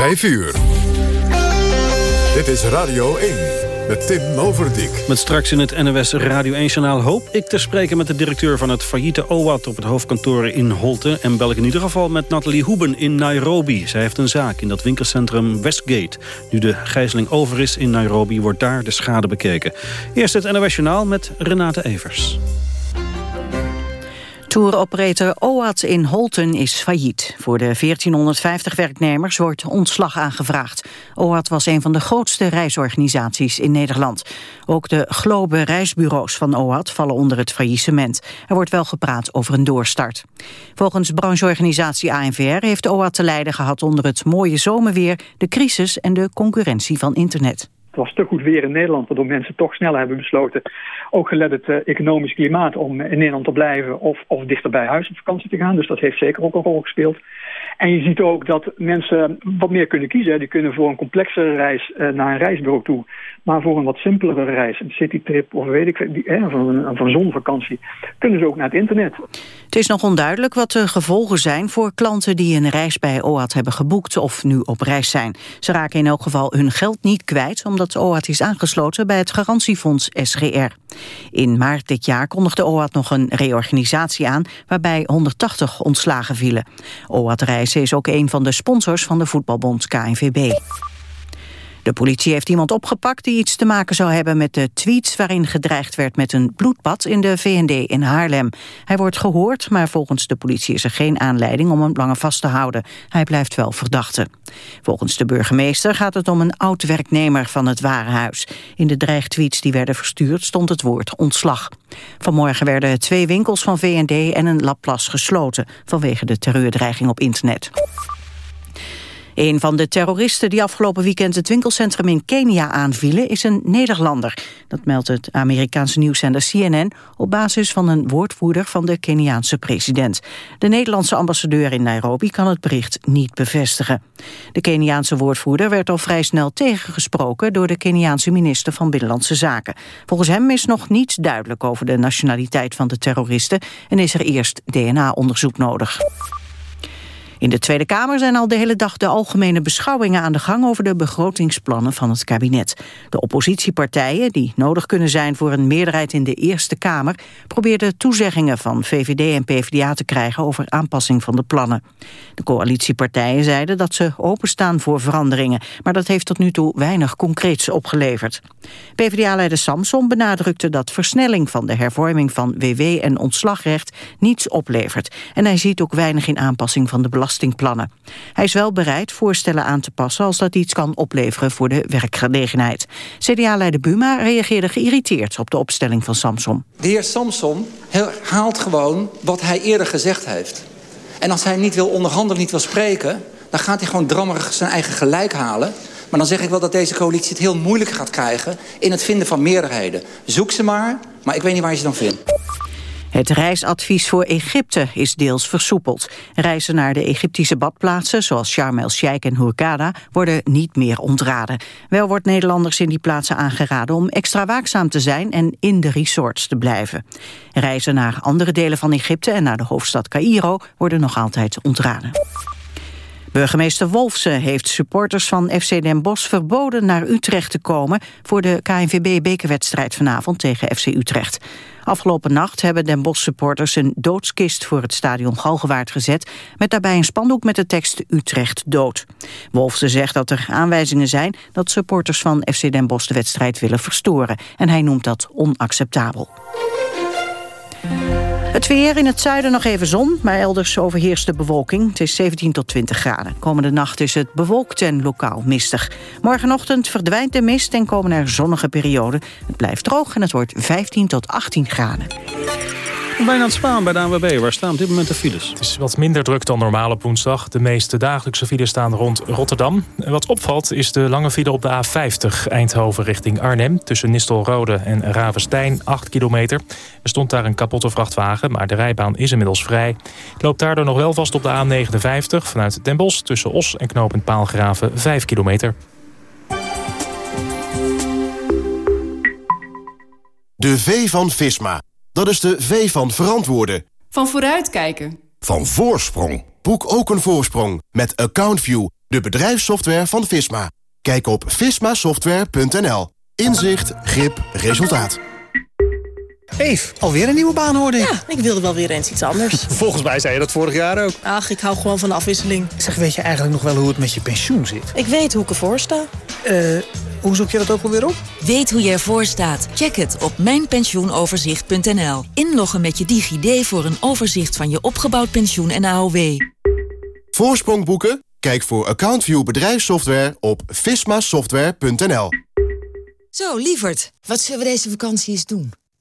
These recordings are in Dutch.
5 uur. Dit is Radio 1 met Tim Overdijk. Met straks in het NOS Radio 1-journaal hoop ik te spreken... met de directeur van het failliete OWAT op het hoofdkantoor in Holte... en bel ik in ieder geval met Nathalie Hoeben in Nairobi. Zij heeft een zaak in dat winkelcentrum Westgate. Nu de gijzeling over is in Nairobi, wordt daar de schade bekeken. Eerst het NOS-journaal met Renate Evers. Touroperator OAT in Holten is failliet. Voor de 1450 werknemers wordt ontslag aangevraagd. OAT was een van de grootste reisorganisaties in Nederland. Ook de Globe reisbureaus van OAT vallen onder het faillissement. Er wordt wel gepraat over een doorstart. Volgens brancheorganisatie ANVR heeft OAT te lijden gehad onder het mooie zomerweer, de crisis en de concurrentie van internet. Was te goed weer in Nederland, waardoor mensen toch sneller hebben besloten, ook gelet het uh, economisch klimaat, om in Nederland te blijven of, of dichter bij huis op vakantie te gaan. Dus dat heeft zeker ook een rol gespeeld. En je ziet ook dat mensen wat meer kunnen kiezen. Die kunnen voor een complexere reis uh, naar een reisbureau toe. Maar voor een wat simpelere reis, een citytrip of weet ik, die, eh, van, een, van zonvakantie, kunnen ze ook naar het internet. Het is nog onduidelijk wat de gevolgen zijn voor klanten die een reis bij OAT hebben geboekt of nu op reis zijn. Ze raken in elk geval hun geld niet kwijt omdat OAT is aangesloten bij het garantiefonds SGR. In maart dit jaar kondigde OAT nog een reorganisatie aan waarbij 180 ontslagen vielen. OAT Reizen is ook een van de sponsors van de voetbalbond KNVB. De politie heeft iemand opgepakt die iets te maken zou hebben met de tweets waarin gedreigd werd met een bloedbad in de VND in Haarlem. Hij wordt gehoord, maar volgens de politie is er geen aanleiding om hem langer vast te houden. Hij blijft wel verdachte. Volgens de burgemeester gaat het om een oud-werknemer van het Warenhuis. In de dreigtweets die werden verstuurd stond het woord ontslag. Vanmorgen werden twee winkels van VND en een labplas gesloten vanwege de terreurdreiging op internet. Een van de terroristen die afgelopen weekend het winkelcentrum in Kenia aanvielen is een Nederlander. Dat meldt het Amerikaanse nieuwszender CNN op basis van een woordvoerder van de Keniaanse president. De Nederlandse ambassadeur in Nairobi kan het bericht niet bevestigen. De Keniaanse woordvoerder werd al vrij snel tegengesproken door de Keniaanse minister van Binnenlandse Zaken. Volgens hem is nog niets duidelijk over de nationaliteit van de terroristen en is er eerst DNA-onderzoek nodig. In de Tweede Kamer zijn al de hele dag de algemene beschouwingen aan de gang over de begrotingsplannen van het kabinet. De oppositiepartijen, die nodig kunnen zijn voor een meerderheid in de Eerste Kamer, probeerden toezeggingen van VVD en PvdA te krijgen over aanpassing van de plannen. De coalitiepartijen zeiden dat ze openstaan voor veranderingen, maar dat heeft tot nu toe weinig concreets opgeleverd. PvdA-leider Samson benadrukte dat versnelling van de hervorming van WW en ontslagrecht niets oplevert. En hij ziet ook weinig in aanpassing van de belasting Hij is wel bereid voorstellen aan te passen als dat iets kan opleveren voor de werkgelegenheid. CDA-leider Buma reageerde geïrriteerd op de opstelling van Samson. De heer Samson haalt gewoon wat hij eerder gezegd heeft. En als hij niet wil onderhandelen, niet wil spreken... dan gaat hij gewoon drammerig zijn eigen gelijk halen... Maar dan zeg ik wel dat deze coalitie het heel moeilijk gaat krijgen... in het vinden van meerderheden. Zoek ze maar, maar ik weet niet waar je ze dan vindt. Het reisadvies voor Egypte is deels versoepeld. Reizen naar de Egyptische badplaatsen, zoals Sharm el-Sheikh en Hurghada, worden niet meer ontraden. Wel wordt Nederlanders in die plaatsen aangeraden om extra waakzaam te zijn en in de resorts te blijven. Reizen naar andere delen van Egypte en naar de hoofdstad Cairo worden nog altijd ontraden. Burgemeester Wolfsen heeft supporters van FC Den Bosch verboden naar Utrecht te komen voor de KNVB-bekerwedstrijd vanavond tegen FC Utrecht. Afgelopen nacht hebben Den Bosch supporters een doodskist voor het stadion Galgenwaard gezet, met daarbij een spandoek met de tekst Utrecht dood. Wolfsen zegt dat er aanwijzingen zijn dat supporters van FC Den Bosch de wedstrijd willen verstoren en hij noemt dat onacceptabel. Het weer in het zuiden nog even zon, maar elders overheerst de bewolking. Het is 17 tot 20 graden. Komende nacht is het bewolkt en lokaal mistig. Morgenochtend verdwijnt de mist en komen er zonnige perioden. Het blijft droog en het wordt 15 tot 18 graden. Bijna het Spaan bij de ANWB. Waar staan op dit moment de files? Het is wat minder druk dan normaal op woensdag. De meeste dagelijkse files staan rond Rotterdam. En wat opvalt is de lange file op de A50 Eindhoven richting Arnhem. Tussen Nistelrode en Ravenstein, 8 kilometer. Er stond daar een kapotte vrachtwagen, maar de rijbaan is inmiddels vrij. Het loopt daardoor nog wel vast op de A59 vanuit Den Bosch... tussen Os en knooppunt Paalgraven, 5 kilometer. De V van Visma. Dat is de V van verantwoorden. Van vooruitkijken. Van voorsprong. Boek ook een voorsprong met AccountView De bedrijfssoftware van Visma. Kijk op vismasoftware.nl. Inzicht, grip, resultaat. Eve, alweer een nieuwe baan hoorde ik. Ja, ik wilde wel weer eens iets anders. Volgens mij zei je dat vorig jaar ook. Ach, ik hou gewoon van de afwisseling. Zeg, weet je eigenlijk nog wel hoe het met je pensioen zit? Ik weet hoe ik ervoor sta. Eh, hoe zoek je dat ook alweer op? Weet hoe je ervoor staat? Check het op mijnpensioenoverzicht.nl. Inloggen met je DigiD voor een overzicht van je opgebouwd pensioen en AOW. Voorsprong boeken? Kijk voor AccountView bedrijfssoftware op vismasoftware.nl. Zo, lieverd, wat zullen we deze vakantie eens doen?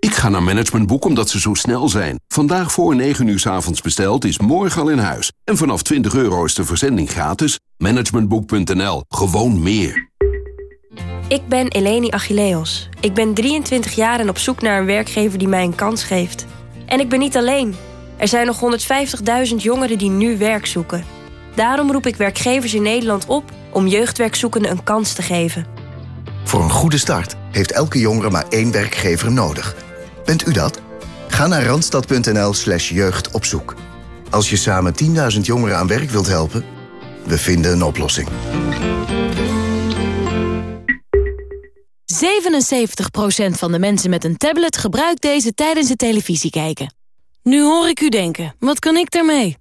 Ik ga naar Managementboek omdat ze zo snel zijn. Vandaag voor 9 uur s avonds besteld is morgen al in huis. En vanaf 20 euro is de verzending gratis. Managementboek.nl. Gewoon meer. Ik ben Eleni Achilleos. Ik ben 23 jaar en op zoek naar een werkgever die mij een kans geeft. En ik ben niet alleen. Er zijn nog 150.000 jongeren die nu werk zoeken. Daarom roep ik werkgevers in Nederland op om jeugdwerkzoekenden een kans te geven. Voor een goede start heeft elke jongere maar één werkgever nodig. Bent u dat? Ga naar randstad.nl slash jeugdopzoek. Als je samen 10.000 jongeren aan werk wilt helpen, we vinden een oplossing. 77% van de mensen met een tablet gebruikt deze tijdens het televisie kijken. Nu hoor ik u denken, wat kan ik daarmee?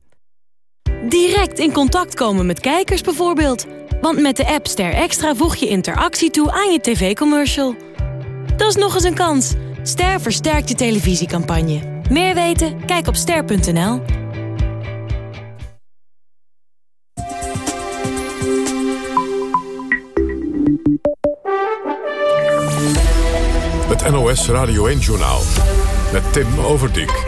Direct in contact komen met kijkers bijvoorbeeld. Want met de app Ster Extra voeg je interactie toe aan je tv-commercial. Dat is nog eens een kans. Ster versterkt je televisiecampagne. Meer weten? Kijk op ster.nl. Het NOS Radio 1-journaal met Tim Overdijk.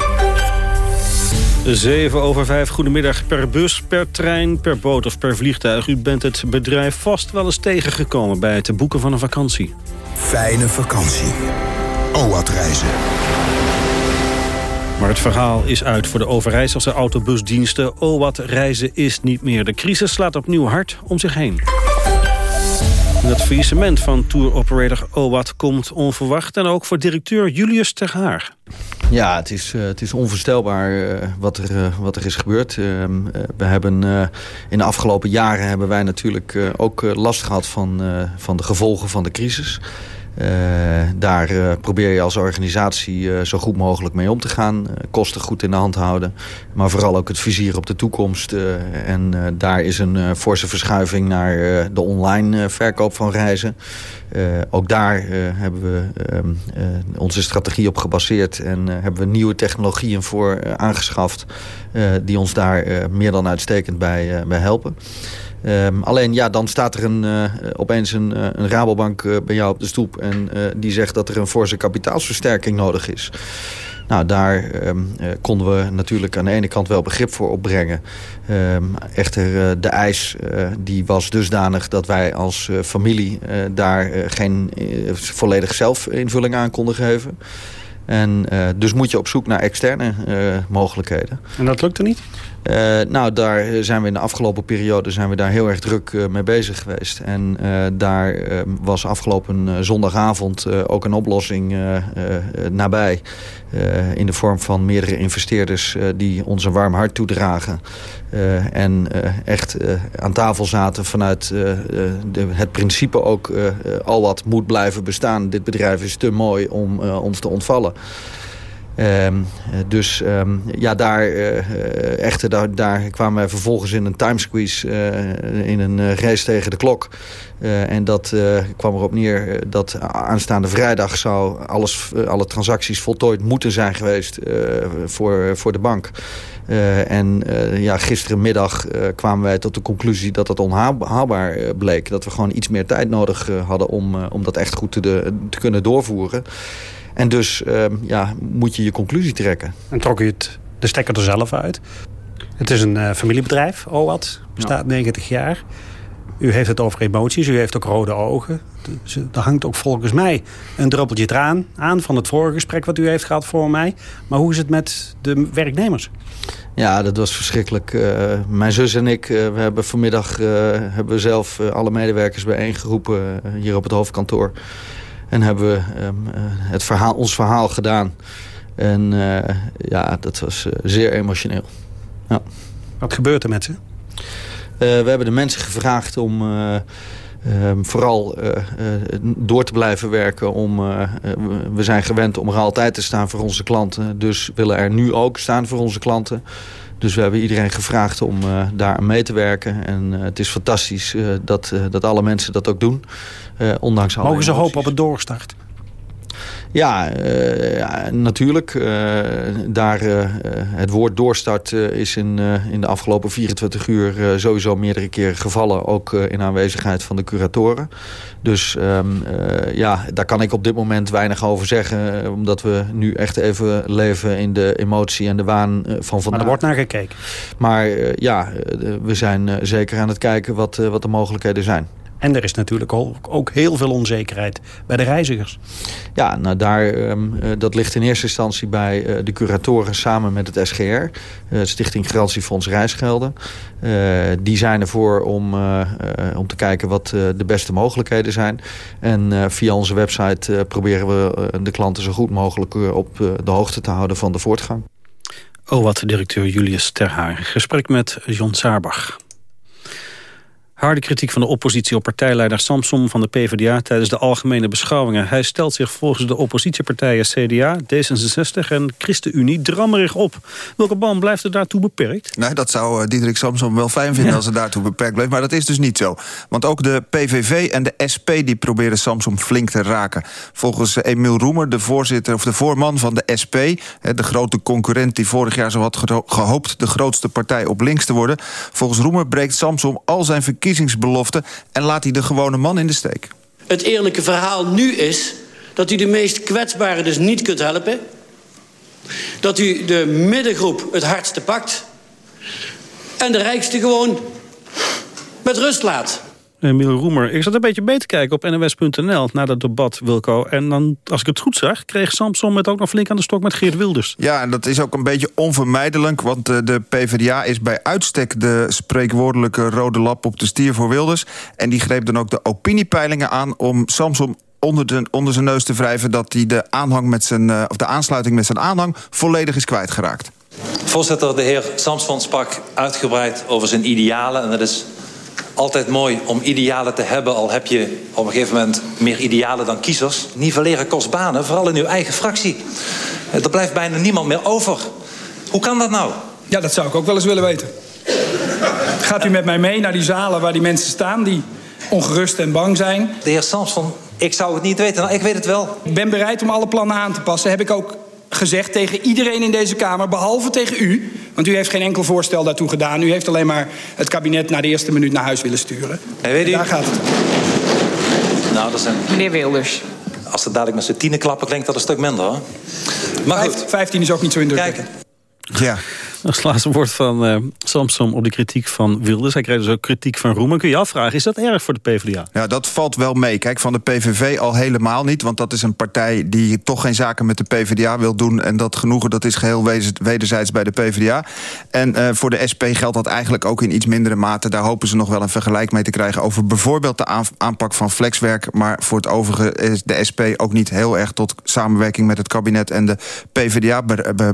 7 over 5, goedemiddag. Per bus, per trein, per boot of per vliegtuig. U bent het bedrijf vast wel eens tegengekomen bij het boeken van een vakantie. Fijne vakantie. OAT reizen. Maar het verhaal is uit voor de Overijsselse autobusdiensten. OWAT reizen is niet meer. De crisis slaat opnieuw hard om zich heen. Het faillissement van tour-operator OWAT komt onverwacht... en ook voor directeur Julius Terhaar. Ja, het is, uh, het is onvoorstelbaar uh, wat, er, uh, wat er is gebeurd. Ehm, we hebben in de afgelopen jaren hebben wij natuurlijk ook last gehad van, van de gevolgen van de crisis. Uh, daar uh, probeer je als organisatie uh, zo goed mogelijk mee om te gaan. kosten goed in de hand houden. Maar vooral ook het vizier op de toekomst. en daar is een forse verschuiving naar de online verkoop van reizen. ook daar hebben we ehm, onze strategie op gebaseerd. En hebben we nieuwe technologieën voor aangeschaft. die ons daar meer dan uitstekend bij, bij helpen. Um, alleen ja, dan staat er een, uh, opeens een, uh, een Rabobank uh, bij jou op de stoep... en die zegt dat er een forse kapitaalsversterking nodig is. Nou, daar um, konden we natuurlijk aan de ene kant wel begrip voor opbrengen. Um, echter, de eis die was dusdanig dat wij als familie... daar geen volledig zelfinvulling aan konden geven... En dus moet je op zoek naar externe mogelijkheden. En dat lukte niet? Uh, nou, daar zijn we in de afgelopen periode zijn we daar heel erg druk uh, mee bezig geweest. En uh, daar was afgelopen zondagavond ook een oplossing nabij. in de vorm van meerdere investeerders die ons een warm hart toedragen. en echt aan tafel zaten vanuit de, het principe ook al wat moet blijven bestaan. Dit bedrijf is te mooi om ons te ontvallen. Um, dus um, ja, daar, uh, echter, daar, daar kwamen we vervolgens in een timesqueeze, uh, in een uh, race tegen de klok. en dat kwam erop neer dat aanstaande vrijdag zou alles, alle transacties voltooid moeten zijn geweest voor, voor de bank. en ja, gisterenmiddag kwamen wij tot de conclusie dat dat onhaalbaar bleek. Dat we gewoon iets meer tijd nodig hadden om, om dat echt goed te, de, te kunnen doorvoeren. En dus uh, ja, moet je je conclusie trekken. En trok je het, de stekker er zelf uit? Het is een uh, familiebedrijf, OWAT, bestaat ja. 90 jaar. U heeft het over emoties, u heeft ook rode ogen. Dus er hangt ook volgens mij een druppeltje traan aan... van het vorige gesprek wat u heeft gehad voor mij. Maar hoe is het met de werknemers? Ja, dat was verschrikkelijk. Uh, mijn zus en ik, uh, we hebben vanmiddag uh, hebben we zelf alle medewerkers bijeengeroepen hier op het hoofdkantoor. En hebben we het verhaal, ons verhaal gedaan. En ja, dat was zeer emotioneel. Ja. Wat gebeurt er met ze? we hebben de mensen gevraagd om Um, vooral uh, uh, door te blijven werken. Om, uh, we zijn gewend om er altijd te staan voor onze klanten. Dus willen er nu ook staan voor onze klanten. Dus we hebben iedereen gevraagd om daar aan mee te werken. En het is fantastisch dat, dat alle mensen dat ook doen. Ondanks alle Mogen ze hopen op een doorstart? Ja, uh, ja natuurlijk. Uh, daar, uh, het woord doorstart is in, in de afgelopen 24 uur sowieso meerdere keren gevallen. Ook in aanwezigheid van de curatoren. Dus um, ja, daar kan ik op dit moment weinig over zeggen. Omdat we nu echt even leven in de emotie en de waan van vandaag. Maar er wordt naar gekeken. Maar ja, we zijn zeker aan het kijken wat, wat de mogelijkheden zijn. En er is natuurlijk ook heel veel onzekerheid bij de reizigers. Ja, nou daar, um, dat ligt in eerste instantie bij uh, de curatoren samen met het SGR. Uh, Stichting Garantiefonds Reisgelden. Uh, die zijn ervoor om, om te kijken wat de beste mogelijkheden zijn. En via onze website proberen we de klanten zo goed mogelijk op de hoogte te houden van de voortgang. Oh, wat directeur Julius Terhaar. Gesprek met John Saarbach. Harde kritiek van de oppositie op partijleider Samson van de PvdA tijdens de algemene beschouwingen. Hij stelt zich volgens de oppositiepartijen CDA, D66 en ChristenUnie drammerig op. Welke band blijft er daartoe beperkt? Nee, dat zou uh, Diederik Samson wel fijn vinden als het daartoe beperkt blijft. Maar dat is dus niet zo. Want ook de PVV en de SP die proberen Samson flink te raken. Volgens uh, Emiel Roemer, de voorzitter of de voorman van de SP, de grote concurrent die vorig jaar zo had gehoopt de grootste partij op links te worden. Volgens Roemer breekt Samson al zijn verkiezingen verkiezingsbelofte... en laat hij de gewone man in de steek. Het eerlijke verhaal nu is dat u de meest kwetsbaren dus niet kunt helpen. Dat u de middengroep het hardste pakt. En de rijkste gewoon met rust laat. Emiel Roemer. Ik zat een beetje beter kijken op nws.nl na dat debat, Wilco. En dan, als ik het goed zag, kreeg Samson met ook nog flink aan de stok met Geert Wilders. Ja, en dat is ook een beetje onvermijdelijk. Want de, de PvdA is bij uitstek de spreekwoordelijke rode lap op de stier voor Wilders. En die greep dan ook de opiniepeilingen aan om Samson onder, de, onder zijn neus te wrijven... dat hij de, aanhang met zijn, of de aansluiting met zijn aanhang volledig is kwijtgeraakt. Voorzitter, de heer Samson sprak uitgebreid over zijn idealen. En dat is altijd mooi om idealen te hebben... al heb je op een gegeven moment meer idealen dan kiezers. Nivelleren kost banen, vooral in uw eigen fractie. Er blijft bijna niemand meer over. Hoe kan dat nou? Ja, dat zou ik ook wel eens willen weten. Gaat u met mij mee naar die zalen waar die mensen staan... die ongerust en bang zijn? De heer Samson, ik zou het niet weten. Nou, ik weet het wel. Ik ben bereid om alle plannen aan te passen. Heb ik ook gezegd tegen iedereen in deze Kamer, behalve tegen u. Want u heeft geen enkel voorstel daartoe gedaan. U heeft alleen maar het kabinet na de eerste minuut naar huis willen sturen. En weet u... Daar gaat het. Nou, dat zijn... Meneer Wilders. Als het dadelijk met z'n tienen klappen, klinkt dat een stuk minder, hoor. Maar goed. Vijftien is ook niet zo indrukwekkend. Ja. Als laatste woord van uh, Samson op de kritiek van Wilders. Hij kreeg dus ook kritiek van Roemer. Kun je afvragen, is dat erg voor de PvdA? Ja, dat valt wel mee. Kijk, van de PVV al helemaal niet. Want dat is een partij die toch geen zaken met de PvdA wil doen. En dat genoegen, dat is geheel wederzijds bij de PvdA. En uh, voor de SP geldt dat eigenlijk ook in iets mindere mate. Daar hopen ze nog wel een vergelijk mee te krijgen... over bijvoorbeeld de aanpak van flexwerk. Maar voor het overige is de SP ook niet heel erg... tot samenwerking met het kabinet en de PvdA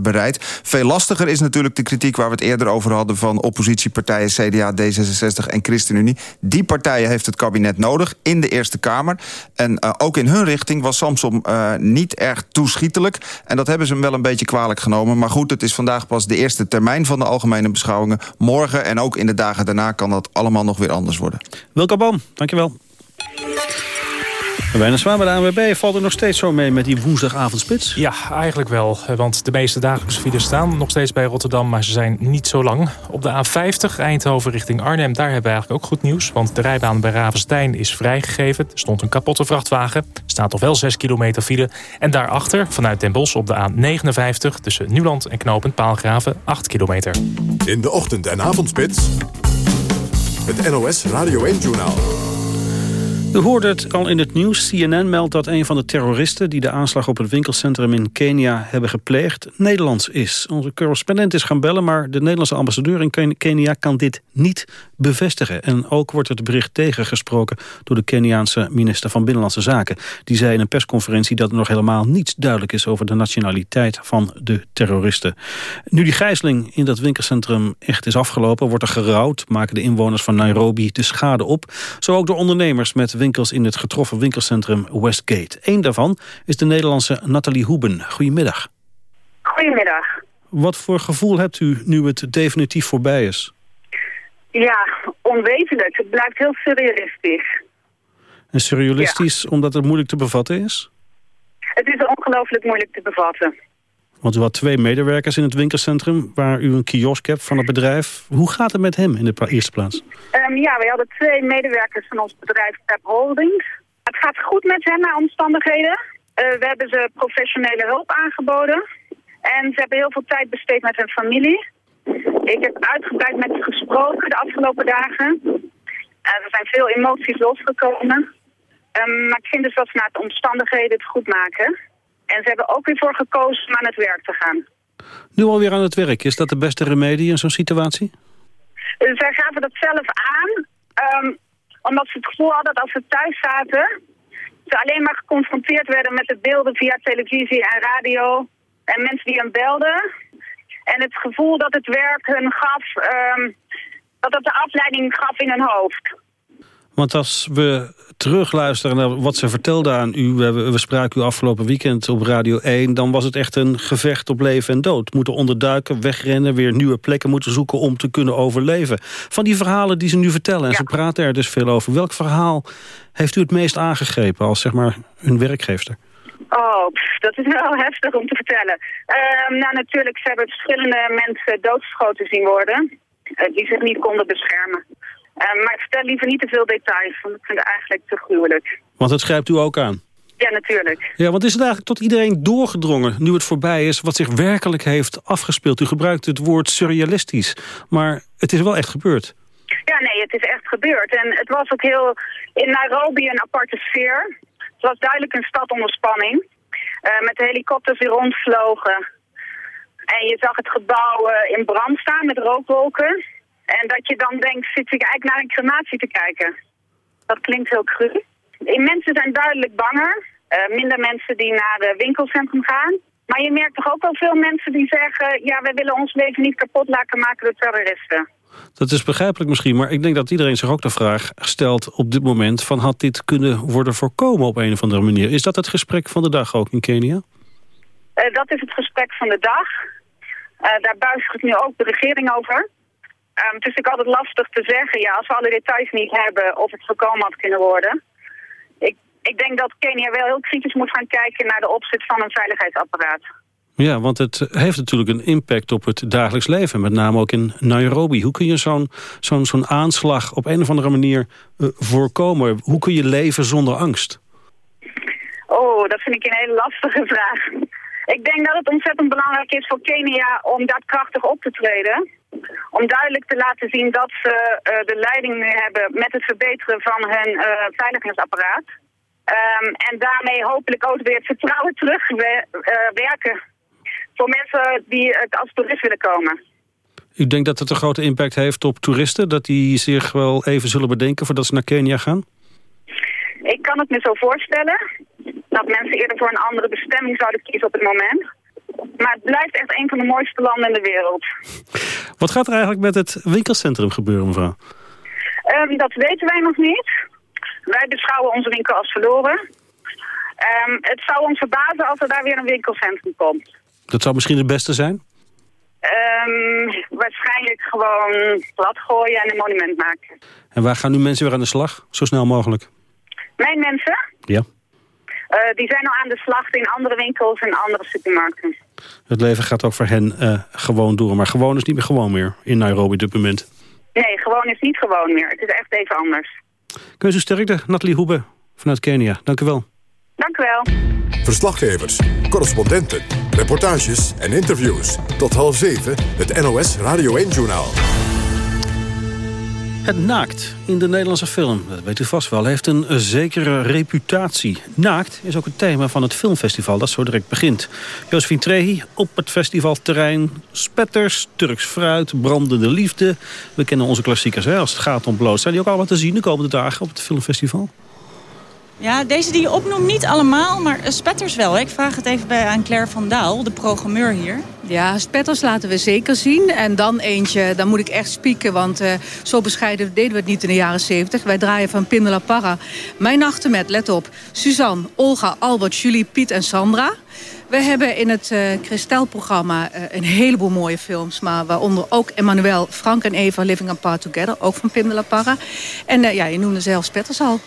bereid. Veel lastiger is de kritiek waar we het eerder over hadden... van oppositiepartijen CDA, D66 en ChristenUnie. Die partijen heeft het kabinet nodig in de Eerste Kamer. En uh, ook in hun richting was Samsom uh, niet erg toeschietelijk. En dat hebben ze hem wel een beetje kwalijk genomen. Maar goed, het is vandaag pas de eerste termijn van de algemene beschouwingen. Morgen en ook in de dagen daarna kan dat allemaal nog weer anders worden. Wilco Boom, dankjewel. Bijna zwaar bij de ANWB. Valt er nog steeds zo mee met die woensdagavondspits? Ja, eigenlijk wel. Want de meeste dagelijkse files staan nog steeds bij Rotterdam... maar ze zijn niet zo lang. Op de A50 Eindhoven richting Arnhem, daar hebben we eigenlijk ook goed nieuws. Want de rijbaan bij Ravenstein is vrijgegeven. Er stond een kapotte vrachtwagen. Er staat nog wel 6 kilometer file. En daarachter, vanuit Den Bosch op de A59... tussen Nuland en Knopend Paalgraven, 8 kilometer. In de ochtend- en avondspits... het NOS Radio 1-journaal. U hoorde het al in het nieuws. CNN meldt dat een van de terroristen... die de aanslag op het winkelcentrum in Kenia hebben gepleegd... Nederlands is. Onze correspondent is gaan bellen... maar de Nederlandse ambassadeur in Kenia kan dit niet bevestigen. En ook wordt het bericht tegengesproken... door de Keniaanse minister van Binnenlandse Zaken. Die zei in een persconferentie dat er nog helemaal niets duidelijk is... over de nationaliteit van de terroristen. Nu die gijzeling in dat winkelcentrum echt is afgelopen... wordt er gerouwd, maken de inwoners van Nairobi de schade op. Zo ook de ondernemers met winkels in het getroffen winkelcentrum Westgate. Eén daarvan is de Nederlandse Nathalie Hoeben. Goedemiddag. Goedemiddag. Wat voor gevoel hebt u nu het definitief voorbij is? Ja, onwetelijk. Het blijft heel surrealistisch. En surrealistisch omdat het moeilijk te bevatten is? Het is ongelooflijk moeilijk te bevatten. Want u had twee medewerkers in het winkelcentrum... waar u een kiosk hebt van het bedrijf. Hoe gaat het met hem in de eerste plaats? Um, ja, we hadden twee medewerkers van ons bedrijf Step Holdings. Het gaat goed met hen naar omstandigheden. Uh, we hebben ze professionele hulp aangeboden. En ze hebben heel veel tijd besteed met hun familie. Ik heb uitgebreid met ze gesproken de afgelopen dagen. Uh, er zijn veel emoties losgekomen. Um, maar ik vind dus dat ze naar de omstandigheden het goed maken... En ze hebben ook weer voor gekozen om aan het werk te gaan. Nu alweer aan het werk. Is dat de beste remedie in zo'n situatie? Uh, zij gaven dat zelf aan. Um, omdat ze het gevoel hadden dat als ze thuis zaten... ze alleen maar geconfronteerd werden met de beelden via televisie en radio... en mensen die hen belden. En het gevoel dat het werk hun gaf... Um, dat het de afleiding gaf in hun hoofd. Want als we terugluisteren naar wat ze vertelde aan u... We, we, spraken u afgelopen weekend op Radio 1... dan was het echt een gevecht op leven en dood. Moeten onderduiken, wegrennen, weer nieuwe plekken moeten zoeken... om te kunnen overleven. Van die verhalen die ze nu vertellen, en ze praten er dus veel over... welk verhaal heeft u het meest aangegrepen als zeg maar hun werkgeefster? Oh, dat is wel heftig om te vertellen. Uh, nou, natuurlijk, ze hebben verschillende mensen doodgeschoten zien worden... Uh, die zich niet konden beschermen. Uh, maar vertel liever niet te veel details, want ik vind het eigenlijk te gruwelijk. Want het grijpt u ook aan? Ja, natuurlijk. Ja, want is het eigenlijk tot iedereen doorgedrongen, nu het voorbij is... wat zich werkelijk heeft afgespeeld? U gebruikt het woord surrealistisch, maar het is wel echt gebeurd. Ja, nee, het is echt gebeurd. En het was ook heel in Nairobi een aparte sfeer. Het was duidelijk een stad onder spanning. Uh, met de helikopters die rondvlogen. En je zag het gebouw uh, in brand staan met rookwolken. En dat je dan denkt, zit ik eigenlijk naar een crematie te kijken. Dat klinkt heel cru. Mensen zijn duidelijk banger. Uh, minder mensen die naar het winkelcentrum gaan. Maar je merkt toch ook wel veel mensen die zeggen... ja, wij willen ons leven niet kapot laten maken door terroristen. Dat is begrijpelijk misschien, maar ik denk dat iedereen zich ook de vraag stelt op dit moment... van had dit kunnen worden voorkomen op een of andere manier? Is dat het gesprek van de dag ook in Kenia? Uh, dat is het gesprek van de dag. Uh, daar buigt nu ook de regering over. Um, het is natuurlijk altijd lastig te zeggen, ja, als we alle details niet hebben of het voorkomen had kunnen worden. Ik, ik denk dat Kenia wel heel kritisch moet gaan kijken naar de opzet van een veiligheidsapparaat. Ja, want het heeft natuurlijk een impact op het dagelijks leven. Met name ook in Nairobi. Hoe kun je zo'n zo'n zo'n aanslag op een of andere manier uh, voorkomen? Hoe kun je leven zonder angst? Oh, dat vind ik een hele lastige vraag. Ik denk dat het ontzettend belangrijk is voor Kenia om daadkrachtig op te treden om duidelijk te laten zien dat ze uh, de leiding nu hebben met het verbeteren van hun uh, veiligheidsapparaat. Um, en daarmee hopelijk ook weer het vertrouwen terugwerken voor mensen die het als toerist willen komen. U denkt dat het een grote impact heeft op toeristen? Dat die zich wel even zullen bedenken voordat ze naar Kenia gaan? Ik kan het me zo voorstellen dat mensen eerder voor een andere bestemming zouden kiezen op het moment. Maar het blijft echt een van de mooiste landen in de wereld. Wat gaat er eigenlijk met het winkelcentrum gebeuren, mevrouw? Um, dat weten wij nog niet. Wij beschouwen onze winkel als verloren. Um, het zou ons verbazen als er daar weer een winkelcentrum komt. Dat zou misschien het beste zijn? Um, waarschijnlijk gewoon plat gooien en een monument maken. En waar gaan nu mensen weer aan de slag? Zo snel mogelijk? Mijn mensen? Ja. Uh, die zijn al aan de slag in andere winkels en andere supermarkten. Het leven gaat ook voor hen uh, gewoon door. Maar gewoon is niet meer gewoon meer in Nairobi op dit moment. Nee, gewoon is niet gewoon meer. Het is echt even anders. Kun u sterkte, Nathalie Hoebe vanuit Kenia. Dank u wel. Dank u wel. Verslaggevers, correspondenten, reportages en interviews. Tot half zeven, het NOS Radio 1-journaal. Het naakt in de Nederlandse film, dat weet u vast wel, heeft een zekere reputatie. Naakt is ook het thema van het filmfestival dat zo direct begint. Josephine Trehi op het festivalterrein. Spetters, Turks fruit, brandende liefde. We kennen onze klassiekers hè, als het gaat om bloot. Zijn die ook allemaal te zien de komende dagen op het filmfestival? Ja, deze die je opnoemt niet allemaal, maar spetters wel. Ik vraag het even bij aan Claire van Daal, de programmeur hier. Ja, spetters laten we zeker zien. En dan eentje, dan moet ik echt spieken, want uh, zo bescheiden deden we het niet in de jaren 70. Wij draaien van Pindela Parra. Mijn nachten met, let op, Suzanne, Olga, Albert, Julie, Piet en Sandra. We hebben in het uh, Christel-programma uh, een heleboel mooie films. Maar waaronder ook Emmanuel, Frank en Eva Living Apart Together. Ook van Pim de la Parra. En ja, je noemde zelf Spetters al.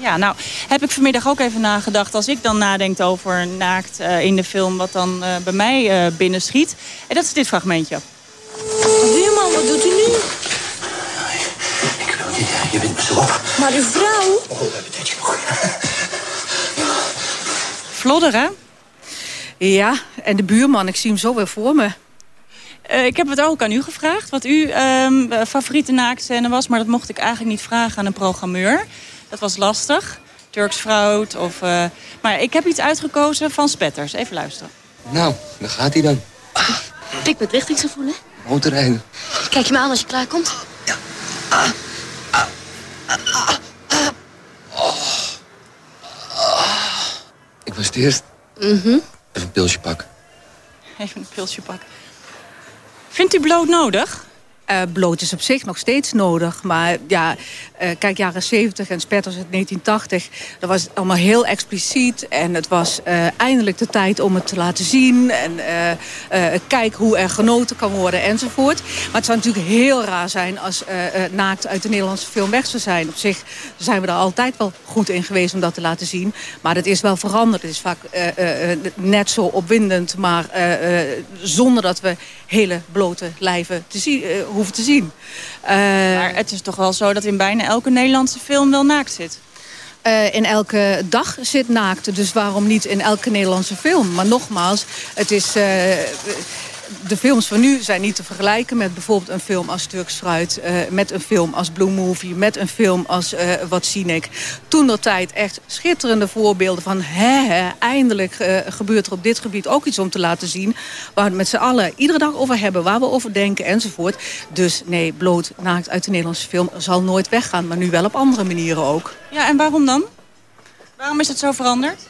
Ja, nou heb ik vanmiddag ook even nagedacht. Als ik dan nadenk over naakt uh, in de film, wat dan uh, bij mij uh, binnenschiet. En dat is dit fragmentje. Buurman, wat doet u nu? Ik wil niet, je bent me zo op. Maar uw vrouw? Oh, dat je nog. Vlodder, hè? Ja, en de buurman, ik zie hem zo weer voor me. Uh, ik heb het ook aan u gevraagd, wat uw uh, favoriete naaktscène was. Maar dat mocht ik eigenlijk niet vragen aan een programmeur. Dat was lastig. Turks fruit of... Uh, maar ik heb iets uitgekozen van Spetters. Even luisteren. Nou, daar gaat hij dan. Ik ben richtingsgevoel, hè? Motorrijden. Kijk je me aan als je klaar komt. Ja. Ah. Ah. Ah. Oh. Ik was het eerst. Mm -hmm. Even een pilsje pakken. Even een pilsje pakken. Vindt u bloot nodig? Uh, bloot is op zich nog steeds nodig. Maar ja, uh, kijk, jaren 70 en spetters uit 1980... dat was allemaal heel expliciet. En het was uh, eindelijk de tijd om het te laten zien. En kijk hoe er genoten kan worden enzovoort. Maar het zou natuurlijk heel raar zijn als naakt uit de Nederlandse film weg zou zijn. Op zich zijn we er altijd wel goed in geweest om dat te laten zien. Maar dat is wel veranderd. Het is vaak net zo opwindend. Maar zonder dat we hele blote lijven te zien te zien. Uh, maar het is toch wel zo dat in bijna elke Nederlandse film wel naakt zit? Uh, in elke dag zit naakt, dus waarom niet in elke Nederlandse film? Maar nogmaals, het is... Uh, de films van nu zijn niet te vergelijken met bijvoorbeeld een film als Turks Fruit... Uh, met een film als Blue Movie, met een film als uh, Wat zie ik. Toen dat tijd echt schitterende voorbeelden van... hè, eindelijk uh, gebeurt er op dit gebied ook iets om te laten zien... waar we het met z'n allen iedere dag over hebben, waar we over denken enzovoort. Dus nee, bloot naakt uit de Nederlandse film zal nooit weggaan... maar nu wel op andere manieren ook. Ja, en waarom dan? Waarom is het zo veranderd?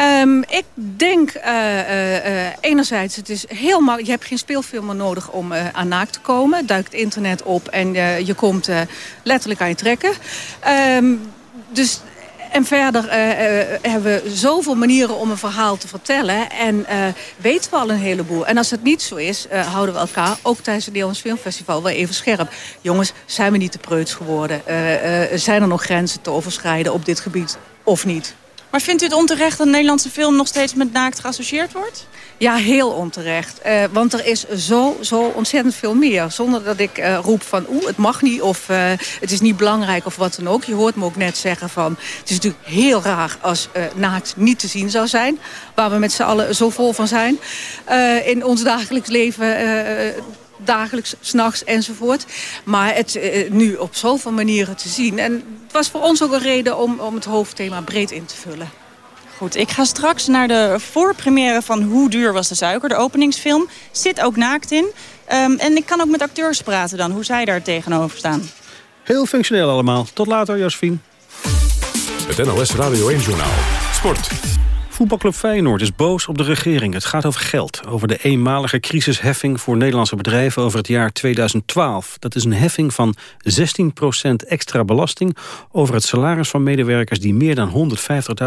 Um, ik denk uh, uh, uh, enerzijds, het is heel. Je hebt geen speelfilm nodig om aan naakt te komen. Duikt internet op en je komt letterlijk aan je trekken. Um, dus en verder hebben we zoveel manieren om een verhaal te vertellen. En weten we al een heleboel. En als het niet zo is, houden we elkaar, ook tijdens het Nederlands Filmfestival, wel even scherp. Jongens, zijn we niet te preuts geworden? zijn er nog grenzen te overschrijden op dit gebied of niet? Maar vindt u het onterecht dat Nederlandse film nog steeds met naakt geassocieerd wordt? Ja, heel onterecht. Uh, want er is zo, zo ontzettend veel meer. Zonder dat ik uh, roep van oeh, het mag niet of uh, het is niet belangrijk of wat dan ook. Je hoort me ook net zeggen van het is natuurlijk heel raar als naakt niet te zien zou zijn. Waar we met z'n allen zo vol van zijn. in ons dagelijks leven dagelijks, s'nachts enzovoort. Maar het uh, nu op zoveel manieren te zien. En het was voor ons ook een reden om, om het hoofdthema breed in te vullen. Goed, ik ga straks naar de voorpremière van Hoe duur was de suiker, de openingsfilm. Zit ook naakt in. Um, en ik kan ook met acteurs praten dan, hoe zij daar tegenover staan. Heel functioneel allemaal. Tot later, Josephine. Het NOS Radio 1 Journaal. Sport. Voetbalclub Feyenoord is boos op de regering. Het gaat over geld, over de eenmalige crisisheffing voor Nederlandse bedrijven over het jaar 2012. Dat is een heffing van 16% extra belasting over het salaris van medewerkers die meer dan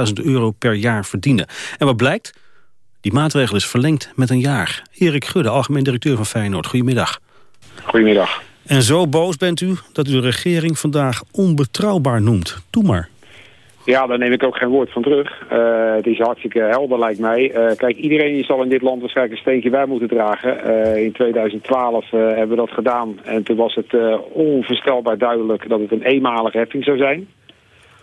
150.000 euro per jaar verdienen. En wat blijkt? Die maatregel is verlengd met een jaar. Erik Gudde, algemeen directeur van Feyenoord. Goedemiddag. Goedemiddag. En zo boos bent u dat u de regering vandaag onbetrouwbaar noemt. Doe maar. Ja, daar neem ik ook geen woord van terug. Uh, het is hartstikke helder, lijkt mij. Uh, kijk, iedereen zal in dit land waarschijnlijk een steentje bij moeten dragen. Uh, in 2012 hebben we dat gedaan. En toen was het onvoorstelbaar duidelijk dat het een eenmalige heffing zou zijn.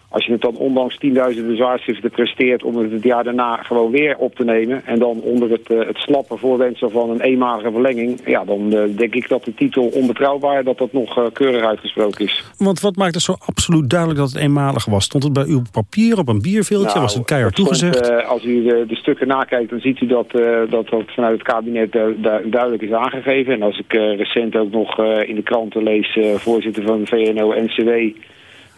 Als je het dan ondanks tienduizenden bezwaarschriften presteert om het het jaar daarna gewoon weer op te nemen. En dan onder het, uh, het slappe voorwensel van een eenmalige verlenging. Ja, dan uh, denk ik dat de titel onbetrouwbaar, dat dat nog uh, keurig uitgesproken is. Want wat maakt het zo absoluut duidelijk dat het eenmalig was? Stond het bij uw papier op een bierveeltje? Nou, was het keihard stond, toegezegd? als u de, de, stukken nakijkt, dan ziet u dat dat, dat vanuit het kabinet du duidelijk is aangegeven. En als ik recent ook nog in de kranten lees, voorzitter van VNO-NCW...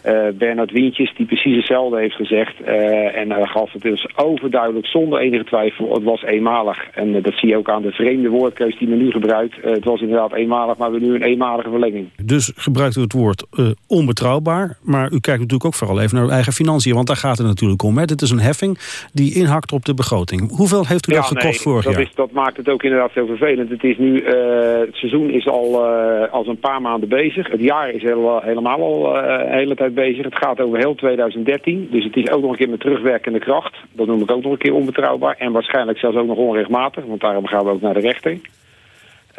Uh, Bernard Wientjes, die precies hetzelfde heeft gezegd. Uh, en uh, gaf het dus overduidelijk, zonder enige twijfel, het was eenmalig. En dat zie je ook aan de vreemde woordkeus die men nu gebruikt. het was inderdaad eenmalig, maar we hebben nu een eenmalige verlenging. Dus gebruikt u het woord onbetrouwbaar, maar u kijkt natuurlijk ook vooral even naar uw eigen financiën. Want daar gaat het natuurlijk om. Hè? Dit is een heffing die inhakt op de begroting. Hoeveel heeft u ja, dat gekost nee, vorig dat jaar? Is, dat maakt het ook inderdaad zo vervelend. Het, is nu, het seizoen is al als een paar maanden bezig. Het jaar is heel, helemaal al een hele tijd bezig. Het gaat over heel 2013. Dus het is ook nog een keer met terugwerkende kracht. Dat noem ik ook nog een keer onbetrouwbaar. En waarschijnlijk zelfs ook nog onrechtmatig. Want daarom gaan we ook naar de rechter.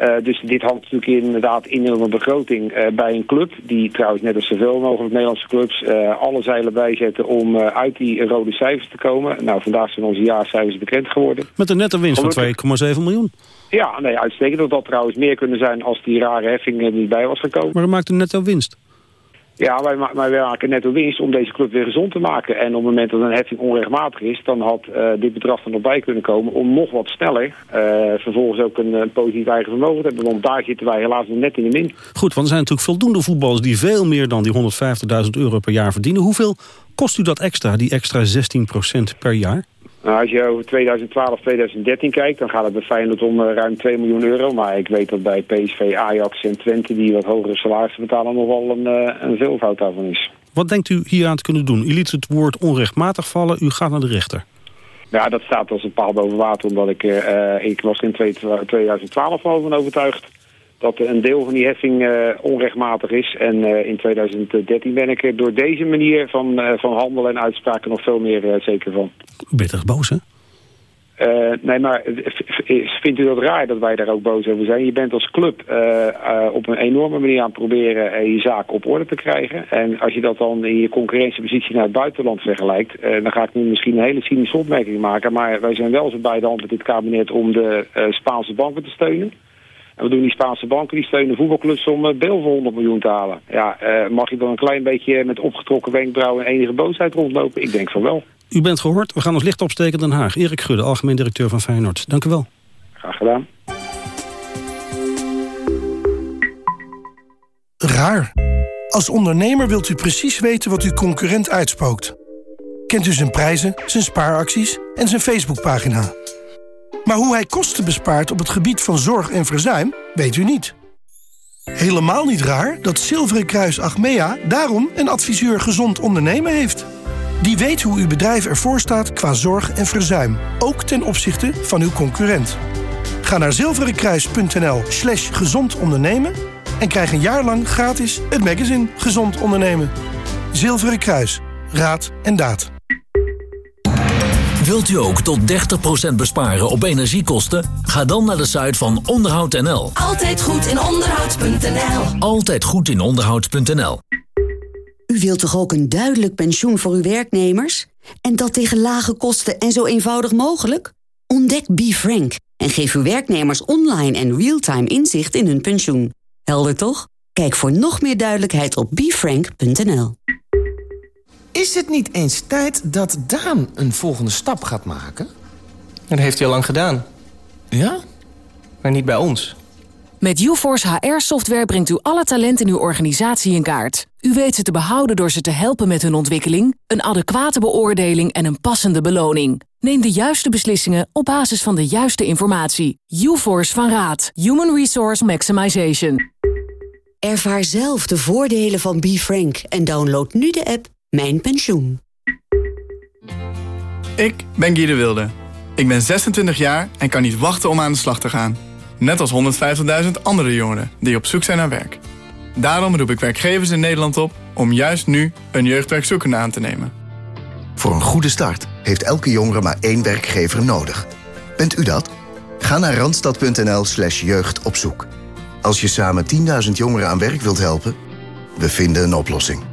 Uh, dus dit hangt natuurlijk inderdaad in een begroting uh, bij een club... die trouwens net als zoveel mogelijk Nederlandse clubs... Uh, alle zeilen bijzetten om uit die rode cijfers te komen. Nou, vandaag zijn onze jaarcijfers bekend geworden. Met een nette winst van 2,7 miljoen. Ja, nee, uitstekend. Dat dat trouwens meer kunnen zijn als die rare heffing er niet bij was gekomen. Maar dat maakt een netto winst. Ja, wij, ma wij maken netto winst om deze club weer gezond te maken. En op het moment dat een heffing onrechtmatig is... dan had uh, dit bedrag er nog bij kunnen komen om nog wat sneller... Uh, vervolgens ook een, een positief eigen vermogen te hebben. Want daar zitten wij helaas nog net in de min. Goed, want er zijn natuurlijk voldoende voetballers... die veel meer dan die 150.000 euro per jaar verdienen. Hoeveel kost u dat extra, die extra 16% per jaar? Nou, als je over 2012, 2013 kijkt, dan gaat het bij Feyenoord om uh, ruim 2 miljoen euro. Maar ik weet dat bij PSV, Ajax en Twente, die wat hogere salarissen betalen, nog wel een, uh, een veelvoud daarvan is. Wat denkt u hier aan te kunnen doen? U liet het woord onrechtmatig vallen, u gaat naar de rechter. Ja, dat staat als een paal boven water, omdat ik, uh, ik was in 2012 al van overtuigd dat een deel van die heffing uh, onrechtmatig is. En uh, in 2013 ben ik er door deze manier van, uh, van handelen en uitspraken nog veel meer zeker van. U bent toch boos, hè? nee, maar vindt u dat raar dat wij daar ook boos over zijn? Je bent als club op een enorme manier aan het proberen je zaak op orde te krijgen. En als je dat dan in je concurrentiepositie naar het buitenland vergelijkt... dan ga ik nu misschien een hele cynische opmerking maken... maar wij zijn wel zo bij de hand met dit kabinet om de Spaanse banken te steunen. En we doen die Spaanse banken, die steunen voetbalclubs om uh, Beel voor 100 miljoen te halen. Ja, uh, mag je dan een klein beetje met opgetrokken wenkbrauwen en enige boosheid rondlopen? Ik denk van wel. U bent gehoord. We gaan ons licht opsteken Den Haag. Erik Gudde, algemeen directeur van Feyenoord. Dank u wel. Graag gedaan. Raar. Als ondernemer wilt u precies weten wat uw concurrent uitspookt. Kent u zijn prijzen, zijn spaaracties en zijn Facebookpagina. Maar hoe hij kosten bespaart op het gebied van zorg en verzuim, weet u niet. Helemaal niet raar dat Zilveren Kruis Achmea daarom een adviseur gezond ondernemen heeft. Die weet hoe uw bedrijf ervoor staat qua zorg en verzuim, ook ten opzichte van uw concurrent. Ga naar zilverenkruis.nl slash gezond ondernemen en krijg een jaar lang gratis het magazine Gezond Ondernemen. Zilveren Kruis, raad en daad. Wilt u ook tot 30% besparen op energiekosten? Ga dan naar de site van onderhoud.nl. Altijd goed in onderhoud.nl. Altijd goed in onderhoud.nl. U wilt toch ook een duidelijk pensioen voor uw werknemers? En dat tegen lage kosten en zo eenvoudig mogelijk? Ontdek BeFrank en geef uw werknemers online en real-time inzicht in hun pensioen. Helder toch? Kijk voor nog meer duidelijkheid op befrank.nl. Is het niet eens tijd dat Daan een volgende stap gaat maken? Dat heeft hij al lang gedaan. Ja? Maar niet bij ons. Met UForce HR-software brengt u alle talent in uw organisatie in kaart. U weet ze te behouden door ze te helpen met hun ontwikkeling... een adequate beoordeling en een passende beloning. Neem de juiste beslissingen op basis van de juiste informatie. UForce van Raad. Human Resource Maximization. Ervaar zelf de voordelen van BeFrank en download nu de app Mijn Pensioen. Ik ben Guy de Wilde. Ik ben 26 jaar en kan niet wachten om aan de slag te gaan. Net als 150.000 andere jongeren die op zoek zijn naar werk. Daarom roep ik werkgevers in Nederland op om juist nu een jeugdwerkzoekende aan te nemen. Voor een goede start heeft elke jongere maar één werkgever nodig. Bent u dat? Ga naar randstad.nl slash jeugdopzoek. Als je samen 10.000 jongeren aan werk wilt helpen, we vinden een oplossing.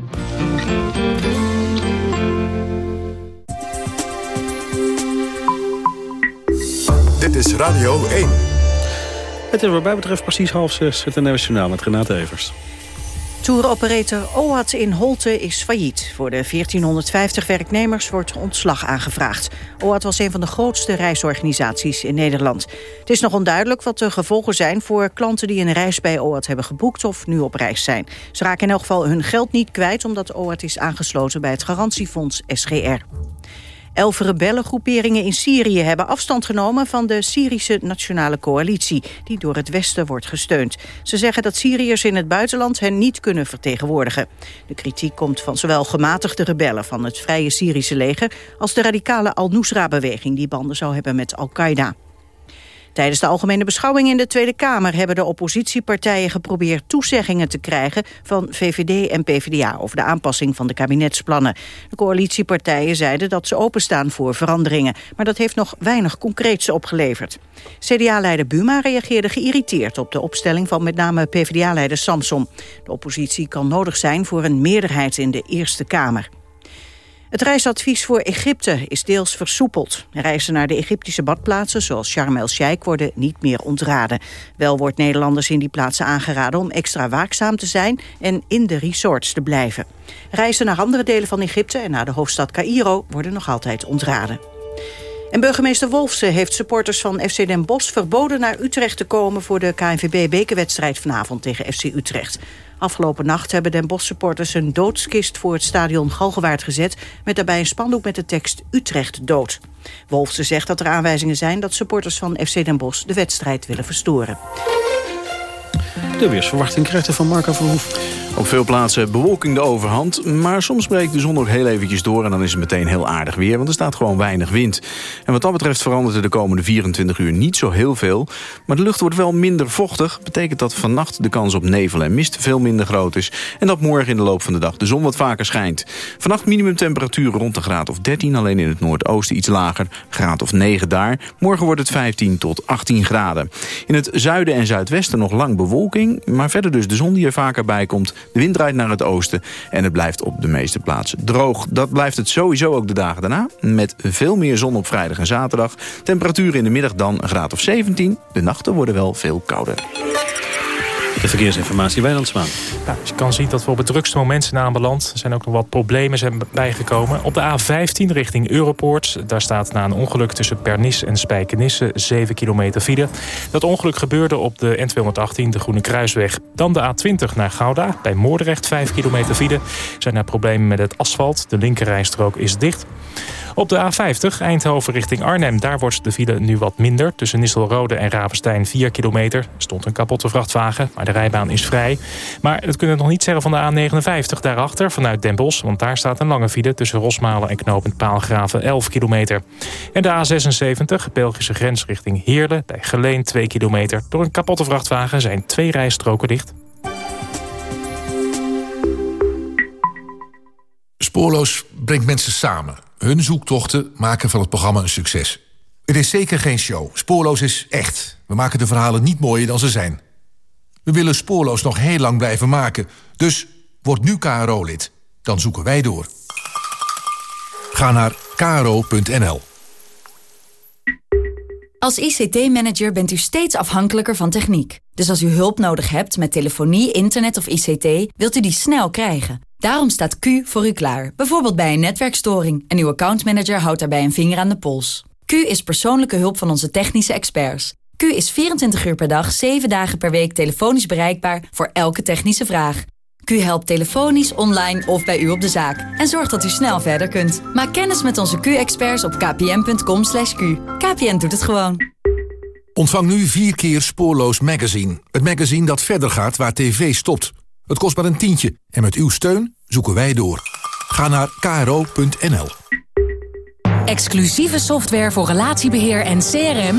Is Radio 1. Het is wat mij betreft precies half zes. Het nationaal met Renate Evers. Touroperator OAT in Holte is failliet. Voor de 1450 werknemers wordt ontslag aangevraagd. OAT was een van de grootste reisorganisaties in Nederland. Het is nog onduidelijk wat de gevolgen zijn voor klanten die een reis bij OAT hebben geboekt of nu op reis zijn. Ze raken in elk geval hun geld niet kwijt omdat OAT is aangesloten bij het garantiefonds SGR. Elf rebellengroeperingen in Syrië hebben afstand genomen van de Syrische Nationale Coalitie, die door het Westen wordt gesteund. Ze zeggen dat Syriërs in het buitenland hen niet kunnen vertegenwoordigen. De kritiek komt van zowel gematigde rebellen van het Vrije Syrische leger als de radicale Al-Nusra-beweging die banden zou hebben met Al-Qaeda. Tijdens de algemene beschouwing in de Tweede Kamer hebben de oppositiepartijen geprobeerd toezeggingen te krijgen van VVD en PvdA over de aanpassing van de kabinetsplannen. De coalitiepartijen zeiden dat ze openstaan voor veranderingen, maar dat heeft nog weinig concreets opgeleverd. CDA-leider Buma reageerde geïrriteerd op de opstelling van met name PvdA-leider Samson. De oppositie kan nodig zijn voor een meerderheid in de Eerste Kamer. Het reisadvies voor Egypte is deels versoepeld. Reizen naar de Egyptische badplaatsen, zoals Sharm el-Sheikh, worden niet meer ontraden. Wel wordt Nederlanders in die plaatsen aangeraden om extra waakzaam te zijn en in de resorts te blijven. Reizen naar andere delen van Egypte en naar de hoofdstad Cairo worden nog altijd ontraden. En burgemeester Wolfse heeft supporters van FC Den Bosch verboden naar Utrecht te komen voor de KNVB-bekerwedstrijd vanavond tegen FC Utrecht. Afgelopen nacht hebben Den Bosch supporters een doodskist voor het stadion Galgenwaard gezet... met daarbij een spandoek met de tekst Utrecht dood. Wolfse zegt dat er aanwijzingen zijn dat supporters van FC Den Bosch de wedstrijd willen verstoren. De weersverwachting krijgt er van Marco Verhoef. Op veel plaatsen bewolking de overhand, maar soms breekt de zon ook heel eventjes door... en dan is het meteen heel aardig weer, want er staat gewoon weinig wind. En wat dat betreft verandert er de komende 24 uur niet zo heel veel... maar de lucht wordt wel minder vochtig. Betekent dat vannacht de kans op nevel en mist veel minder groot is... en dat morgen in de loop van de dag de zon wat vaker schijnt. Vannacht minimumtemperatuur rond een graad of 13, alleen in het noordoosten iets lager, graad of 9 daar. Morgen wordt het 15 tot 18 graden. In het zuiden en zuidwesten nog lang bewolking, maar verder dus de zon die er vaker bij komt... De wind draait naar het oosten en het blijft op de meeste plaatsen droog. Dat blijft het sowieso ook de dagen daarna. Met veel meer zon op vrijdag en zaterdag. Temperatuur in de middag dan een graad of 17. De nachten worden wel veel kouder. De verkeersinformatie, Wijnandsmaan. Nou, je kan zien dat we op het drukste moment zijn aanbeland. Er zijn ook nog wat problemen zijn bijgekomen. Op de A15 richting Europoort. Daar staat na een ongeluk tussen Pernis en Spijkenisse 7 kilometer file. Dat ongeluk gebeurde op de N218, de Groene Kruisweg. Dan de A20 naar Gouda. Bij Moordrecht 5 kilometer file. Zijn er problemen met het asfalt. De linkerrijstrook is dicht. Op de A50 Eindhoven richting Arnhem. Daar wordt de file nu wat minder. Tussen Nistelrode en Ravenstein 4 kilometer. Er stond een kapotte vrachtwagen, maar de rijbaan is vrij. Maar dat kunnen we nog niet zeggen van de A59 daarachter vanuit Den. Want daar staat een lange file tussen Rosmalen en Knopend Paalgraven 11 kilometer. En de A76 Belgische grens richting Heerlen bij Geleen 2 kilometer. Door een kapotte vrachtwagen zijn twee rijstroken dicht. Spoorloos brengt mensen samen. Hun zoektochten maken van het programma een succes. Het is zeker geen show. Spoorloos is echt. We maken de verhalen niet mooier dan ze zijn. We willen Spoorloos nog heel lang blijven maken. Dus word nu KRO-lid. Dan zoeken wij door. Ga naar kro.nl. Als ICT-manager bent u steeds afhankelijker van techniek. Dus als u hulp nodig hebt met telefonie, internet of ICT... wilt u die snel krijgen. Daarom staat Q voor u klaar, bijvoorbeeld bij een netwerkstoring. En uw accountmanager houdt daarbij een vinger aan de pols. Q is persoonlijke hulp van onze technische experts. Q is 24 uur per dag, 7 dagen per week telefonisch bereikbaar voor elke technische vraag. Q helpt telefonisch, online of bij u op de zaak. En zorgt dat u snel verder kunt. Maak kennis met onze Q-experts op kpn.com. /q. KPN doet het gewoon. Ontvang nu vier keer Spoorloos Magazine. Het magazine dat verder gaat waar tv stopt. Het kost maar een tientje en met uw steun zoeken wij door. Ga naar kro.nl. Exclusieve software voor relatiebeheer en CRM.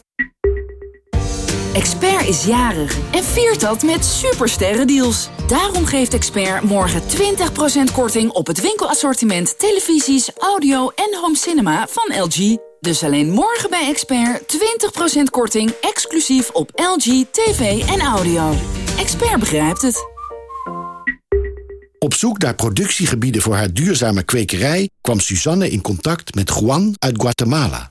Expert is jarig en viert dat met supersterrendeals. Daarom geeft Expert morgen 20% korting op het winkelassortiment... televisies, audio en home cinema van LG. Dus alleen morgen bij Expert 20% korting exclusief op LG, tv en audio. Expert begrijpt het. Op zoek naar productiegebieden voor haar duurzame kwekerij... kwam Suzanne in contact met Juan uit Guatemala.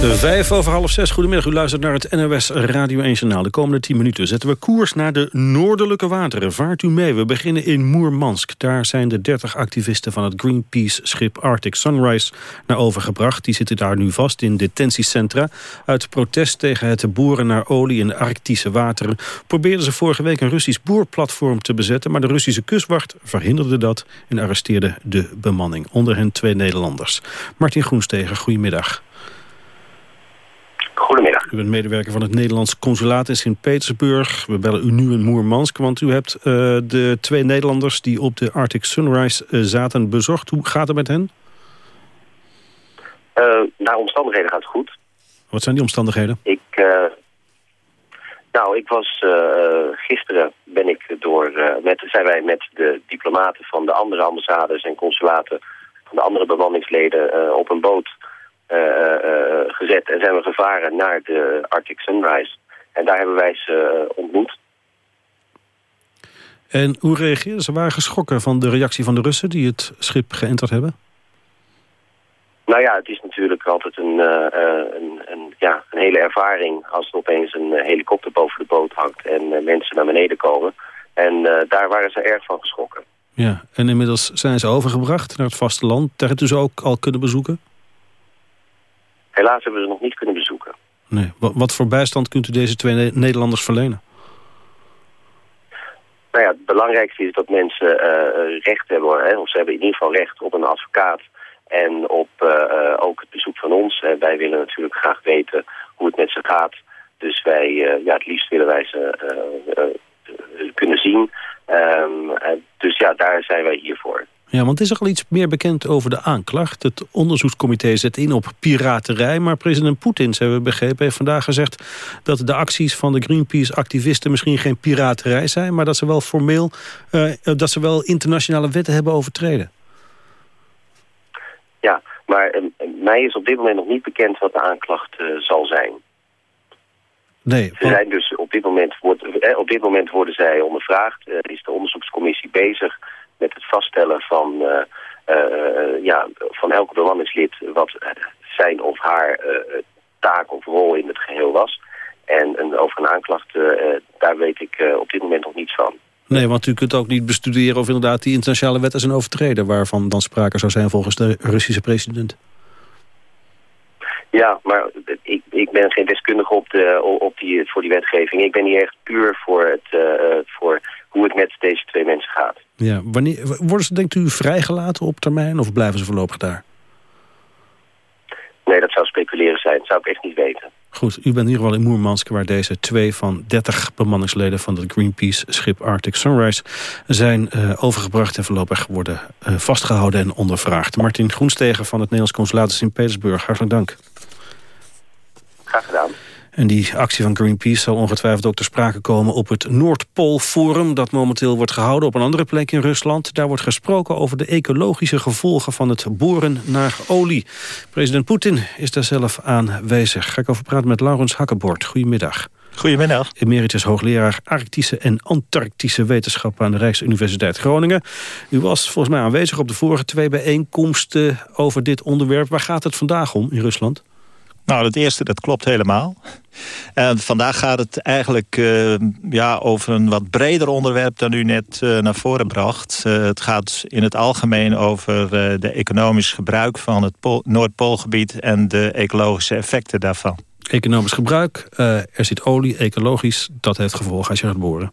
Vijf over half zes. Goedemiddag, u luistert naar het NOS Radio 1 Journaal. De komende tien minuten zetten we koers naar de noordelijke wateren. Vaart u mee, we beginnen in Moermansk. Daar zijn de 30 activisten van het Greenpeace-schip Arctic Sunrise naar overgebracht. Die zitten daar nu vast in detentiecentra. Uit protest tegen het boeren naar olie in de Arctische wateren... probeerden ze vorige week een Russisch boerplatform te bezetten... maar de Russische kustwacht verhinderde dat en arresteerde de bemanning. Onder hen twee Nederlanders. Martin Groenstegen, goedemiddag. U bent medewerker van het Nederlands consulaat in Sint-Petersburg. We bellen u nu in Moermansk, want u hebt uh, de twee Nederlanders... die op de Arctic Sunrise uh, zaten bezocht. Hoe gaat het met hen? Uh, naar omstandigheden gaat het goed. Wat zijn die omstandigheden? Ik, nou, ik was gisteren ben ik door, met, zijn wij met de diplomaten van de andere ambassades en consulaten van de andere bemanningsleden op een boot gezet en zijn we gevaren naar de Arctic Sunrise. En daar hebben wij ze ontmoet. En hoe reageerden ze? waren geschrokken van de reactie van de Russen die het schip geënterd hebben? Nou ja, het is natuurlijk altijd een, een, een, ja, een hele ervaring als er opeens een helikopter boven de boot hangt en mensen naar beneden komen. En daar waren ze erg van geschrokken. Ja, en inmiddels zijn ze overgebracht naar het vasteland. Daar hebben ze ook al kunnen bezoeken? Helaas hebben we ze nog niet kunnen bezoeken. Nee. Wat voor bijstand kunt u deze twee Nederlanders verlenen? Nou ja, het belangrijkste is dat mensen uh, recht hebben, hè, of ze hebben in ieder geval recht op een advocaat en op uh, ook het bezoek van ons. wij willen natuurlijk graag weten hoe het met ze gaat. Dus wij, ja, het liefst willen wij ze kunnen zien. Um, dus ja, daar zijn wij hier voor. Ja, want is er al iets meer bekend over de aanklacht? Het onderzoekscomité zet in op piraterij... maar president Poetin, hebben we begrepen, heeft vandaag gezegd... dat de acties van de Greenpeace-activisten misschien geen piraterij zijn... maar dat ze wel formeel, uh, dat ze wel internationale wetten hebben overtreden. Ja, maar uh, mij is op dit moment nog niet bekend wat de aanklacht uh, zal zijn. Nee. Ze zijn dus op dit moment, wordt, op dit moment worden zij ondervraagd. is de onderzoekscommissie bezig met het vaststellen van, uh, uh, ja, van elke bemanningslid wat zijn of haar taak of rol in het geheel was. En, en over een aanklacht, daar weet ik op dit moment nog niets van. Nee, want u kunt ook niet bestuderen of inderdaad die internationale wetten zijn overtreden... waarvan dan sprake zou zijn volgens de Russische president. Ja, maar ik, ik ben geen deskundige op de, op die, voor die wetgeving. Ik ben hier echt puur voor, het, uh, voor hoe het met deze twee mensen gaat. Ja, wanneer, worden ze, denkt u, vrijgelaten op termijn of blijven ze voorlopig daar? Nee, dat zou speculeren zijn. Dat zou ik echt niet weten. Goed, u bent in ieder geval in Moermansk... waar deze twee van 30 bemanningsleden van het Greenpeace-schip Arctic Sunrise... zijn uh, overgebracht en voorlopig worden uh, vastgehouden en ondervraagd. Martin Groenstegen van het Nederlands Consulaat in Sint-Petersburg. Hartelijk dank. Graag gedaan. En die actie van Greenpeace zal ongetwijfeld ook ter sprake komen op het Noordpoolforum... dat momenteel wordt gehouden op een andere plek in Rusland. Daar wordt gesproken over de ecologische gevolgen van het boren naar olie. President Poetin is daar zelf aanwezig. Ga ik over praten met Laurens Hakkebord. Goedemiddag. Goedemiddag. Emeritus hoogleraar Arctische en Antarctische wetenschappen aan de Rijksuniversiteit Groningen. U was volgens mij aanwezig op de vorige twee bijeenkomsten over dit onderwerp. Waar gaat het vandaag om in Rusland? Nou, het eerste, dat klopt helemaal. En vandaag gaat het eigenlijk uh, ja, over een wat breder onderwerp dan u net uh, naar voren bracht. Uh, het gaat in het algemeen over de economisch gebruik van het Noordpoolgebied en de ecologische effecten daarvan. Economisch gebruik, er zit olie, ecologisch. Dat heeft gevolgen als je gaat boren.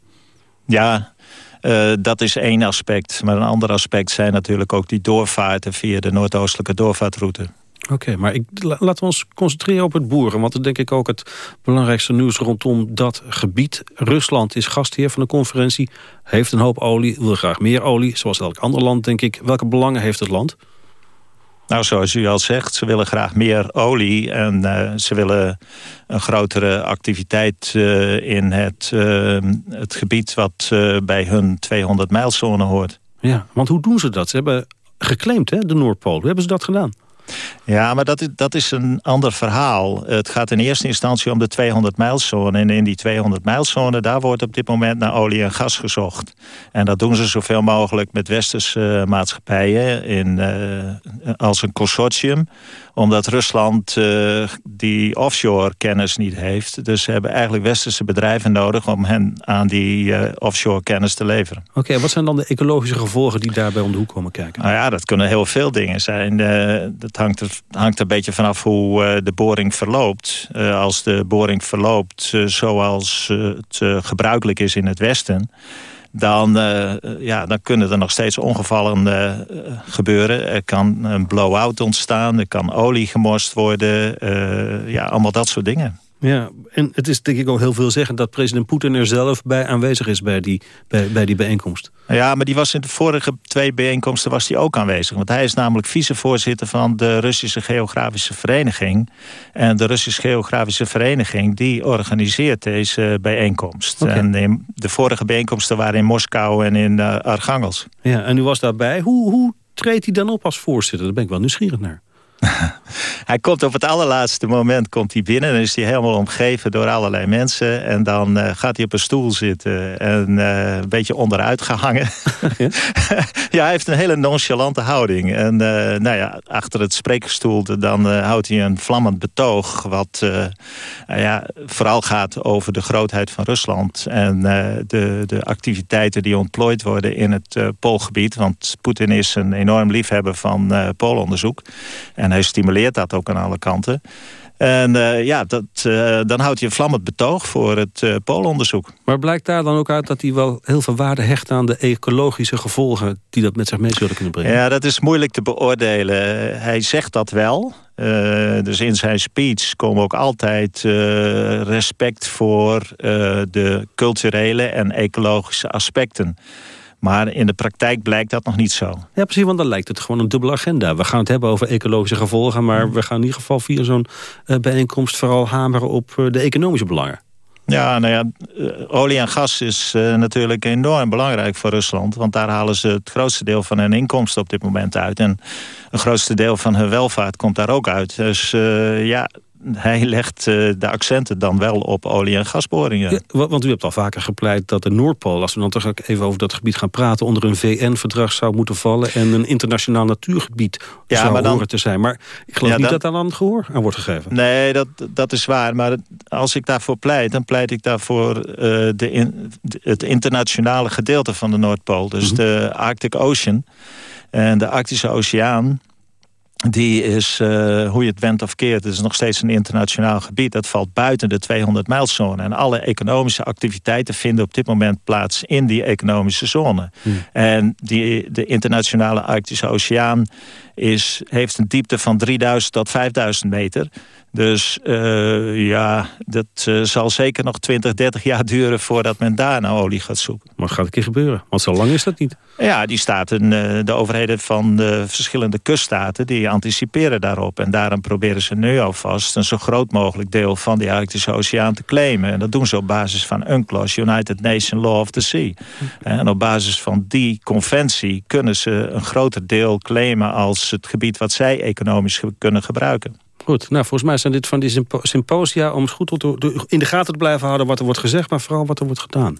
Ja, uh, dat is één aspect. Maar een ander aspect zijn natuurlijk ook die doorvaarten... via de noordoostelijke doorvaartroute. Oké, maar ik, laten we ons concentreren op het boeren. Want dat denk ik ook het belangrijkste nieuws rondom dat gebied. Rusland is gastheer van de conferentie. Heeft een hoop olie, wil graag meer olie. Zoals elk ander land, denk ik. Welke belangen heeft het land? Nou, zoals u al zegt, ze willen graag meer olie... en uh, ze willen een grotere activiteit uh, in het, uh, het gebied... wat bij hun 200-mijlzone hoort. Ja, want hoe doen ze dat? Ze hebben geclaimd, hè, de Noordpool. Hoe hebben ze dat gedaan? Ja, maar dat is, dat is een ander verhaal. Het gaat in eerste instantie om de 200-mijlzone. En in die 200-mijlzone, daar wordt op dit moment naar olie en gas gezocht. En dat doen ze zoveel mogelijk met westerse maatschappijen in, uh, als een consortium omdat Rusland uh, die offshore kennis niet heeft. Dus ze hebben eigenlijk westerse bedrijven nodig... om hen aan die uh, offshore kennis te leveren. Oké, wat zijn dan de ecologische gevolgen die daarbij om de hoek komen kijken? Nou ja, dat kunnen heel veel dingen zijn. Hangt er, hangt er een beetje vanaf hoe de boring verloopt. als de boring verloopt zoals het gebruikelijk is in het Westen dan, ja, dan kunnen er nog steeds ongevallen gebeuren. Er kan een blow-out ontstaan, er kan olie gemorst worden. Ja, allemaal dat soort dingen. Ja, en het is denk ik ook heel veel zeggen dat president Poetin er zelf bij aanwezig is bij die, bij, bij die bijeenkomst. Ja, maar die was in de vorige twee bijeenkomsten was hij ook aanwezig. Want hij is namelijk vicevoorzitter van de Russische Geografische Vereniging. En de Russische Geografische Vereniging die organiseert deze bijeenkomst. Okay. En de vorige bijeenkomsten waren in Moskou en in uh, Archangels. Ja, en u was daarbij. Hoe, hoe treedt hij dan op als voorzitter? Daar ben ik wel nieuwsgierig naar. hij komt op het allerlaatste moment komt hij binnen. Dan is hij helemaal omgeven door allerlei mensen. En dan uh, gaat hij op een stoel zitten. En uh, een beetje onderuit gehangen. ja? ja? hij heeft een hele nonchalante houding. En uh, nou ja, achter het spreekstoel dan houdt hij een vlammend betoog. Wat ja, vooral gaat over de grootheid van Rusland. En de, de activiteiten die ontplooid worden in het Poolgebied. Want Poetin is een enorm liefhebber van Poolonderzoek. En hij stimuleert dat ook aan alle kanten. En uh, ja, dat, uh, dan houdt hij een vlammend betoog voor het uh, poolonderzoek. Maar blijkt daar dan ook uit dat hij wel heel veel waarde hecht... aan de ecologische gevolgen die dat met zich mee zullen kunnen brengen? Ja, dat is moeilijk te beoordelen. Hij zegt dat wel. dus in zijn speech komen ook altijd respect voor de culturele en ecologische aspecten. Maar in de praktijk blijkt dat nog niet zo. Ja, precies, want dan lijkt het gewoon een dubbele agenda. We gaan het hebben over ecologische gevolgen... maar we gaan in ieder geval via zo'n uh, bijeenkomst... vooral hameren op uh, de economische belangen. Ja, nou ja, uh, olie en gas is natuurlijk enorm belangrijk voor Rusland. Want daar halen ze het grootste deel van hun inkomsten op dit moment uit. En het grootste deel van hun welvaart komt daar ook uit. Dus ja, hij legt uh, de accenten dan wel op olie- en gasboringen. Ja, want u hebt al vaker gepleit dat de Noordpool... als we dan toch even over dat gebied gaan praten... onder een VN-verdrag zou moeten vallen... en een internationaal natuurgebied ja, zou maar dan, horen te zijn. Maar ik geloof ja, niet dat daar dan gehoor aan wordt gegeven. Nee, dat, dat is waar. Maar als ik daarvoor pleit... dan pleit ik daarvoor uh, de in, het internationale gedeelte van de Noordpool. Dus mm -hmm. de Arctic Ocean... En de Arctische Oceaan die is, uh, hoe je het went of keert, het is nog steeds een internationaal gebied. Dat valt buiten de 200-mijlzone. En alle economische activiteiten vinden op dit moment plaats in die economische zone. Hmm. En die, de internationale Arctische Oceaan is, heeft een diepte van 3000 tot 5000 meter. Dus uh, ja, dat uh, zal zeker nog 20, 30 jaar duren voordat men daar naar olie gaat zoeken. Maar het gaat een keer gebeuren, want zo lang is dat niet. Ja, die staten, uh, de overheden van de verschillende kuststaten... die anticiperen daarop. En daarom proberen ze nu alvast een zo groot mogelijk deel... van die Arctische Oceaan te claimen. En dat doen ze op basis van UNCLOS, United Nations Law of the Sea. En op basis van die conventie kunnen ze een groter deel claimen... als het gebied wat zij economisch kunnen gebruiken. Goed, nou volgens mij zijn dit van die symposia... om goed in de gaten te blijven houden wat er wordt gezegd... maar vooral wat er wordt gedaan.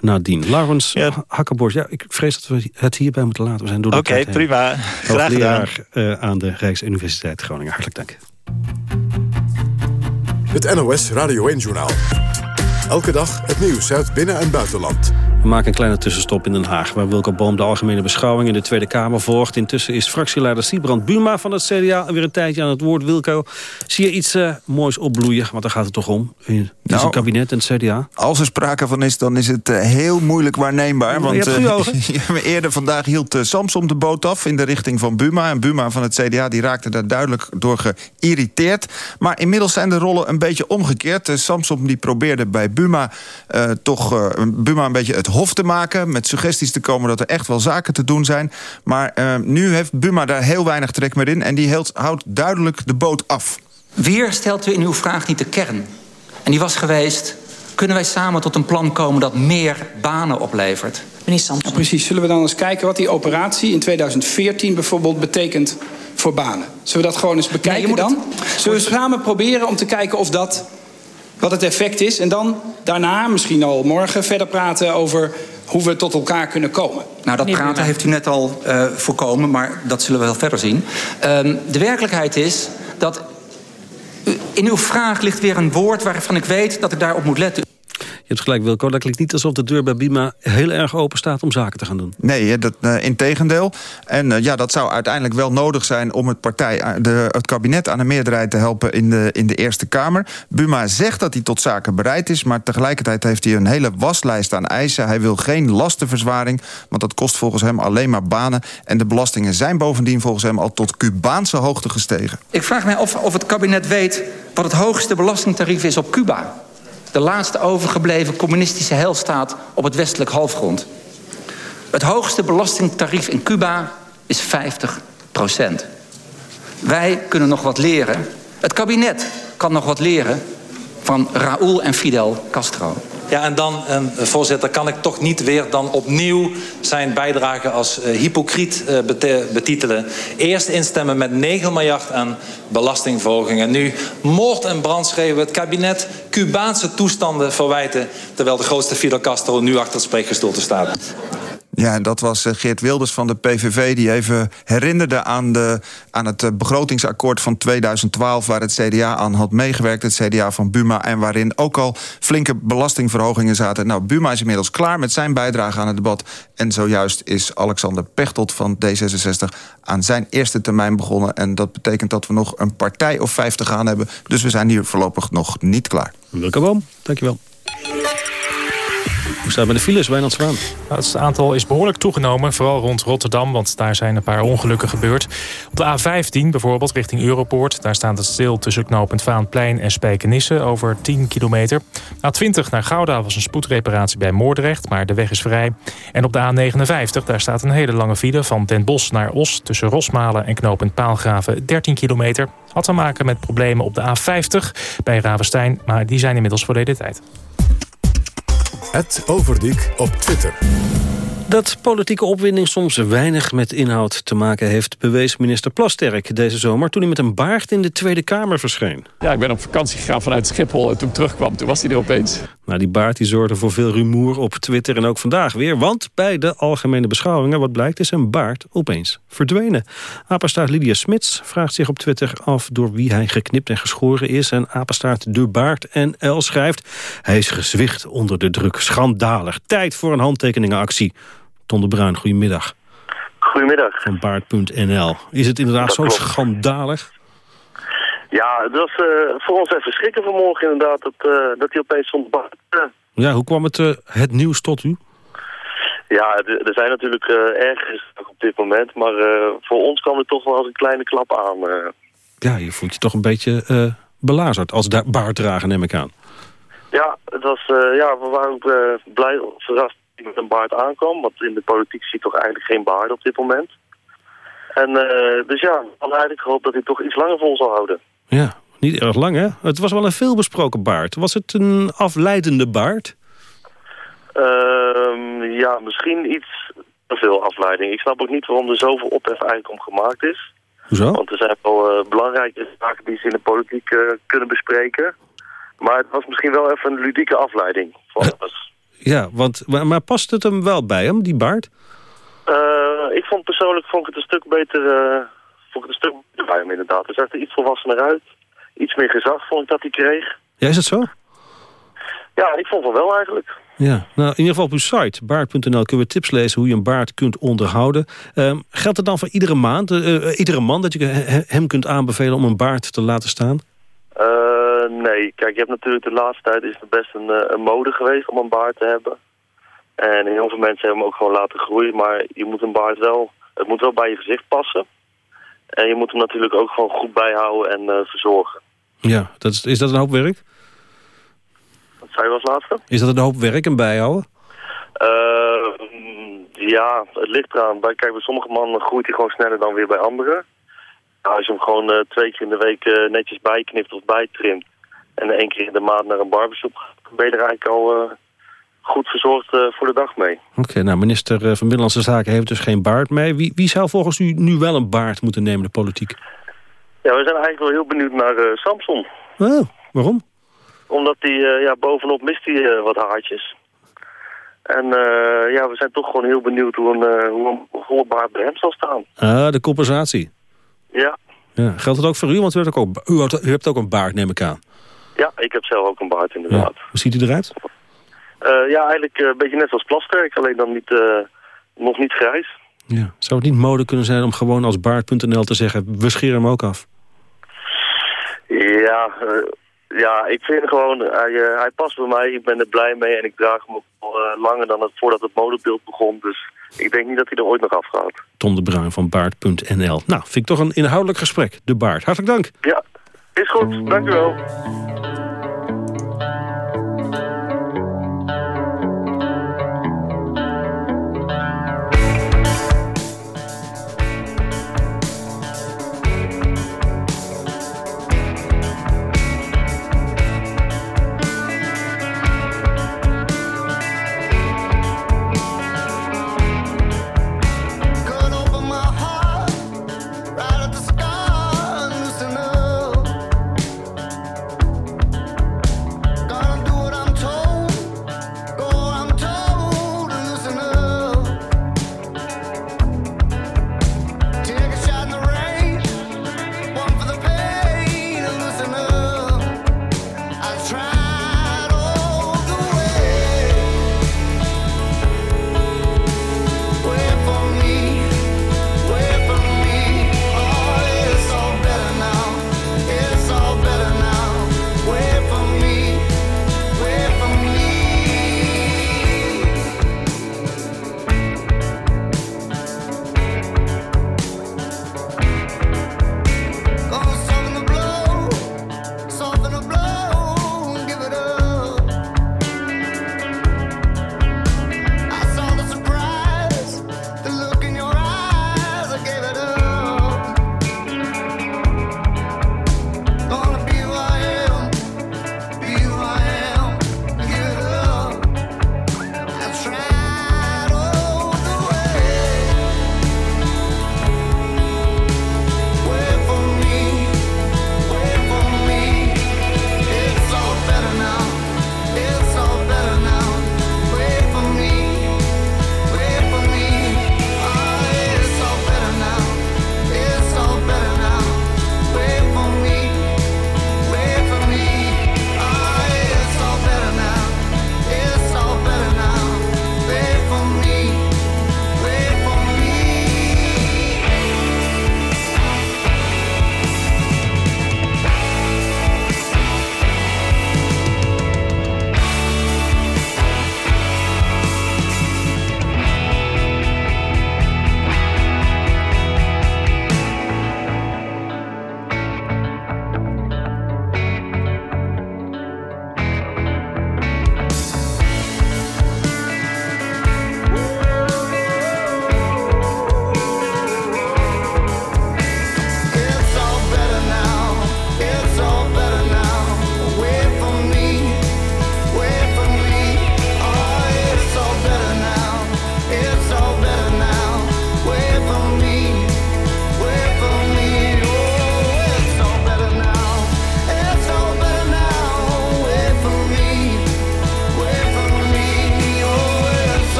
Nadien. Laurens ja. Ja, ik vrees dat we het hierbij moeten laten. We zijn door Oké, okay, prima. Graag gedaan. Uh, aan de Rijksuniversiteit Groningen. Hartelijk dank. Het NOS Radio 1-journaal. Elke dag het nieuws uit binnen- en buitenland. We maken een kleine tussenstop in Den Haag... waar Wilco Boom de algemene beschouwing in de Tweede Kamer volgt. Intussen is fractieleider Siebrand Buma van het CDA... weer een tijdje aan het woord. Wilco, zie je iets uh, moois opbloeien? Want daar gaat het toch om? Nou, het kabinet en het CDA? Als er sprake van is, dan is het uh, heel moeilijk waarneembaar. Want uh, eerder vandaag hield Samsom de boot af in de richting van Buma. En Buma van het CDA die raakte daar duidelijk door geïrriteerd. Maar inmiddels zijn de rollen een beetje omgekeerd. Samsom die probeerde bij Buma toch Buma een beetje het hof te maken... met suggesties te komen dat er echt wel zaken te doen zijn. Maar uh, nu heeft Buma daar heel weinig trek meer in... en die hield, houdt duidelijk de boot af. Weer stelt u in uw vraag niet de kern. En die was geweest... kunnen wij samen tot een plan komen dat meer banen oplevert? Meneer Samson. Ja, precies. Zullen we dan eens kijken wat die operatie in 2014 bijvoorbeeld betekent voor banen? Zullen we dat gewoon eens bekijken nee, dan? Zullen we samen proberen om te kijken of dat wat het effect is. En dan daarna, misschien al morgen, verder praten over hoe we tot elkaar kunnen komen. Nou, dat praten heeft u net al uh, voorkomen, maar dat zullen we wel verder zien. Uh, de werkelijkheid is dat in uw vraag ligt weer een woord waarvan ik weet dat ik daarop moet letten. Hebt gelijk, Wilco. Dat klinkt niet alsof de deur bij Bima heel erg open staat om zaken te gaan doen. Nee, dat, uh, in tegendeel. En uh, ja, dat zou uiteindelijk wel nodig zijn om het, partij, eh, de, het kabinet aan de meerderheid te helpen in de, in de Eerste Kamer. Buma zegt dat hij tot zaken bereid is, maar tegelijkertijd heeft hij een hele waslijst aan eisen. Hij wil geen lastenverzwaring, want dat kost volgens hem alleen maar banen. En de belastingen zijn bovendien volgens hem al tot Cubaanse hoogte gestegen. Ik vraag mij of, of het kabinet weet wat het hoogste belastingtarief is op Cuba de laatste overgebleven communistische heilstaat op het westelijk halfgrond. Het hoogste belastingtarief in Cuba is 50 procent. Wij kunnen nog wat leren. Het kabinet kan nog wat leren van Raúl en Fidel Castro. Ja, en dan, eh, voorzitter, kan ik toch niet weer dan opnieuw zijn bijdrage als uh, hypocriet uh, betitelen. Eerst instemmen met 9 miljard aan belastingverhogingen. Nu moord en brand schreeuwen het kabinet Cubaanse toestanden verwijten... terwijl de grootste Fidel Castro nu achter het spreekgestoelte staat. Ja, dat was eh, Geert Wilders van de PVV... die even herinnerde aan, de, aan het eh, begrotingsakkoord van 2012... waar het CDA aan had meegewerkt, het CDA van Buma... en waarin ook al flinke belastingverhogingen zaten. Nou, Buma is inmiddels klaar met zijn bijdrage aan het debat... en zojuist is Alexander Pechtold van D66 aan zijn eerste termijn begonnen... en dat betekent dat we nog een partij of vijf te gaan hebben. Dus we zijn hier voorlopig nog niet klaar. Welkom, dankjewel. Hoe staat het met de files, Wijnand Zwaan? Nou, het aantal is behoorlijk toegenomen, vooral rond Rotterdam... want daar zijn een paar ongelukken gebeurd. Op de A15 bijvoorbeeld, richting Europoort... daar staat het stil tussen knooppunt Vaanplein en Spijkenisse... over 10 kilometer. A20 naar Gouda was een spoedreparatie bij Moordrecht... maar de weg is vrij. En op de A59 daar staat een hele lange file... van Den Bosch naar Os tussen Rosmalen en knooppunt Paalgraven... 13 kilometer. Had te maken met problemen op de A50 bij Ravenstein... maar die zijn inmiddels deze tijd. Overdiek op Twitter. Dat politieke opwinding soms weinig met inhoud te maken heeft... bewees minister Plasterk deze zomer toen hij met een baard in de Tweede Kamer verscheen. Ja, ik ben op vakantie gegaan vanuit Schiphol en toen ik terugkwam, toen was hij er opeens. Nou, die baard die zorgde voor veel rumoer op Twitter en ook vandaag weer. Want bij de algemene beschouwingen, wat blijkt, is een baard opeens verdwenen. Apenstaart Lydia Smits vraagt zich op Twitter af door wie hij geknipt en geschoren is. En apenstaart De Baard NL schrijft... Hij is gezwicht onder de druk. Schandalig. Tijd voor een handtekeningenactie. Ton de Bruin, goedemiddag. Goedemiddag. Van baard.nl. Is het inderdaad zo schandalig? Ja, het was uh, voor ons even schrikken vanmorgen inderdaad, dat, uh, dat hij opeens stond baard. Ja, hoe kwam het, uh, het nieuws tot u? Ja, er zijn natuurlijk ergens op dit moment, maar voor ons kwam het toch wel als een kleine klap aan. Ja, je voelt je toch een beetje belazerd als baarddrager, neem ik aan. Ja, het was, ja we waren ook blij, verrast met een baard aankwam. Want in de politiek zie je toch eigenlijk geen baard op dit moment. En uh, dus ja, we hadden eigenlijk gehoopt dat hij toch iets langer vol zou houden. Ja, niet erg lang hè? Het was wel een veelbesproken baard. Was het een afleidende baard? Uh, ja, misschien iets te veel afleiding. Ik snap ook niet waarom er zoveel ophef eigenlijk om gemaakt is. Hoezo? Want er zijn wel uh, belangrijke zaken die ze in de politiek uh, kunnen bespreken. Maar het was misschien wel even een ludieke afleiding. Van ja, want, maar past het hem wel bij hem, die baard? Uh, ik vond persoonlijk vond ik het een stuk beter, uh, vond ik het een stuk beter bij hem inderdaad. Hij zag er iets volwassener uit. Iets meer gezag vond ik dat hij kreeg. Ja, is het zo? Ja, ik vond het wel eigenlijk. Ja, nou in ieder geval op uw site, baard.nl, kunnen we tips lezen hoe je een baard kunt onderhouden. Ehm, geldt het dan voor iedere maand, uh, iedere man, dat je hem kunt aanbevelen om een baard te laten staan? Nee, kijk, je hebt natuurlijk de laatste tijd is het best een, een mode geweest om een baard te hebben. En heel veel mensen hebben hem ook gewoon laten groeien, maar je moet een baard wel, het moet wel bij je gezicht passen. En je moet hem natuurlijk ook gewoon goed bijhouden en verzorgen. Ja, dat is, is dat een hoop werk? Wat zei je als laatste? Is dat een hoop werk en bijhouden? Uh, ja, het ligt eraan. Bij, kijk, bij sommige mannen groeit hij gewoon sneller dan weer bij anderen. Nou, als je hem gewoon uh, twee keer in de week netjes bijknipt of bijtrimt... en één keer in de maand naar een barbershop gaat... ben je er eigenlijk al goed verzorgd voor de dag mee. Oké, nou, minister van Binnenlandse Zaken heeft dus geen baard mee. Wie, wie zou volgens u nu wel een baard moeten nemen, de politiek? Ja, we zijn eigenlijk wel heel benieuwd naar Samson. Oh, waarom? Omdat hij, ja, bovenop mist hij wat haartjes. En ja, we zijn toch gewoon heel benieuwd hoe een, hoe een volle baard bij hem zal staan. Ah, de compensatie. Ja. ja. Geldt het ook voor u? Want u hebt ook, u hebt ook een baard, neem ik aan. Ja, ik heb zelf ook een baard inderdaad. Ja. Hoe ziet hij eruit? ja, eigenlijk een beetje net als plasterk, alleen dan niet, nog niet grijs. Ja. Zou het niet mode kunnen zijn om gewoon als baard.nl te zeggen... we scheren hem ook af? Ja, ja, ik vind gewoon, hij, uh, hij past bij mij. Ik ben er blij mee en ik draag hem ook uh, langer dan het, voordat het modebeeld begon. Dus ik denk niet dat hij er ooit nog afgaat. Tom de Bruin van Baard.nl. Nou, vind ik toch een inhoudelijk gesprek. De Baard. Hartelijk dank. Ja, is goed. Dank u wel.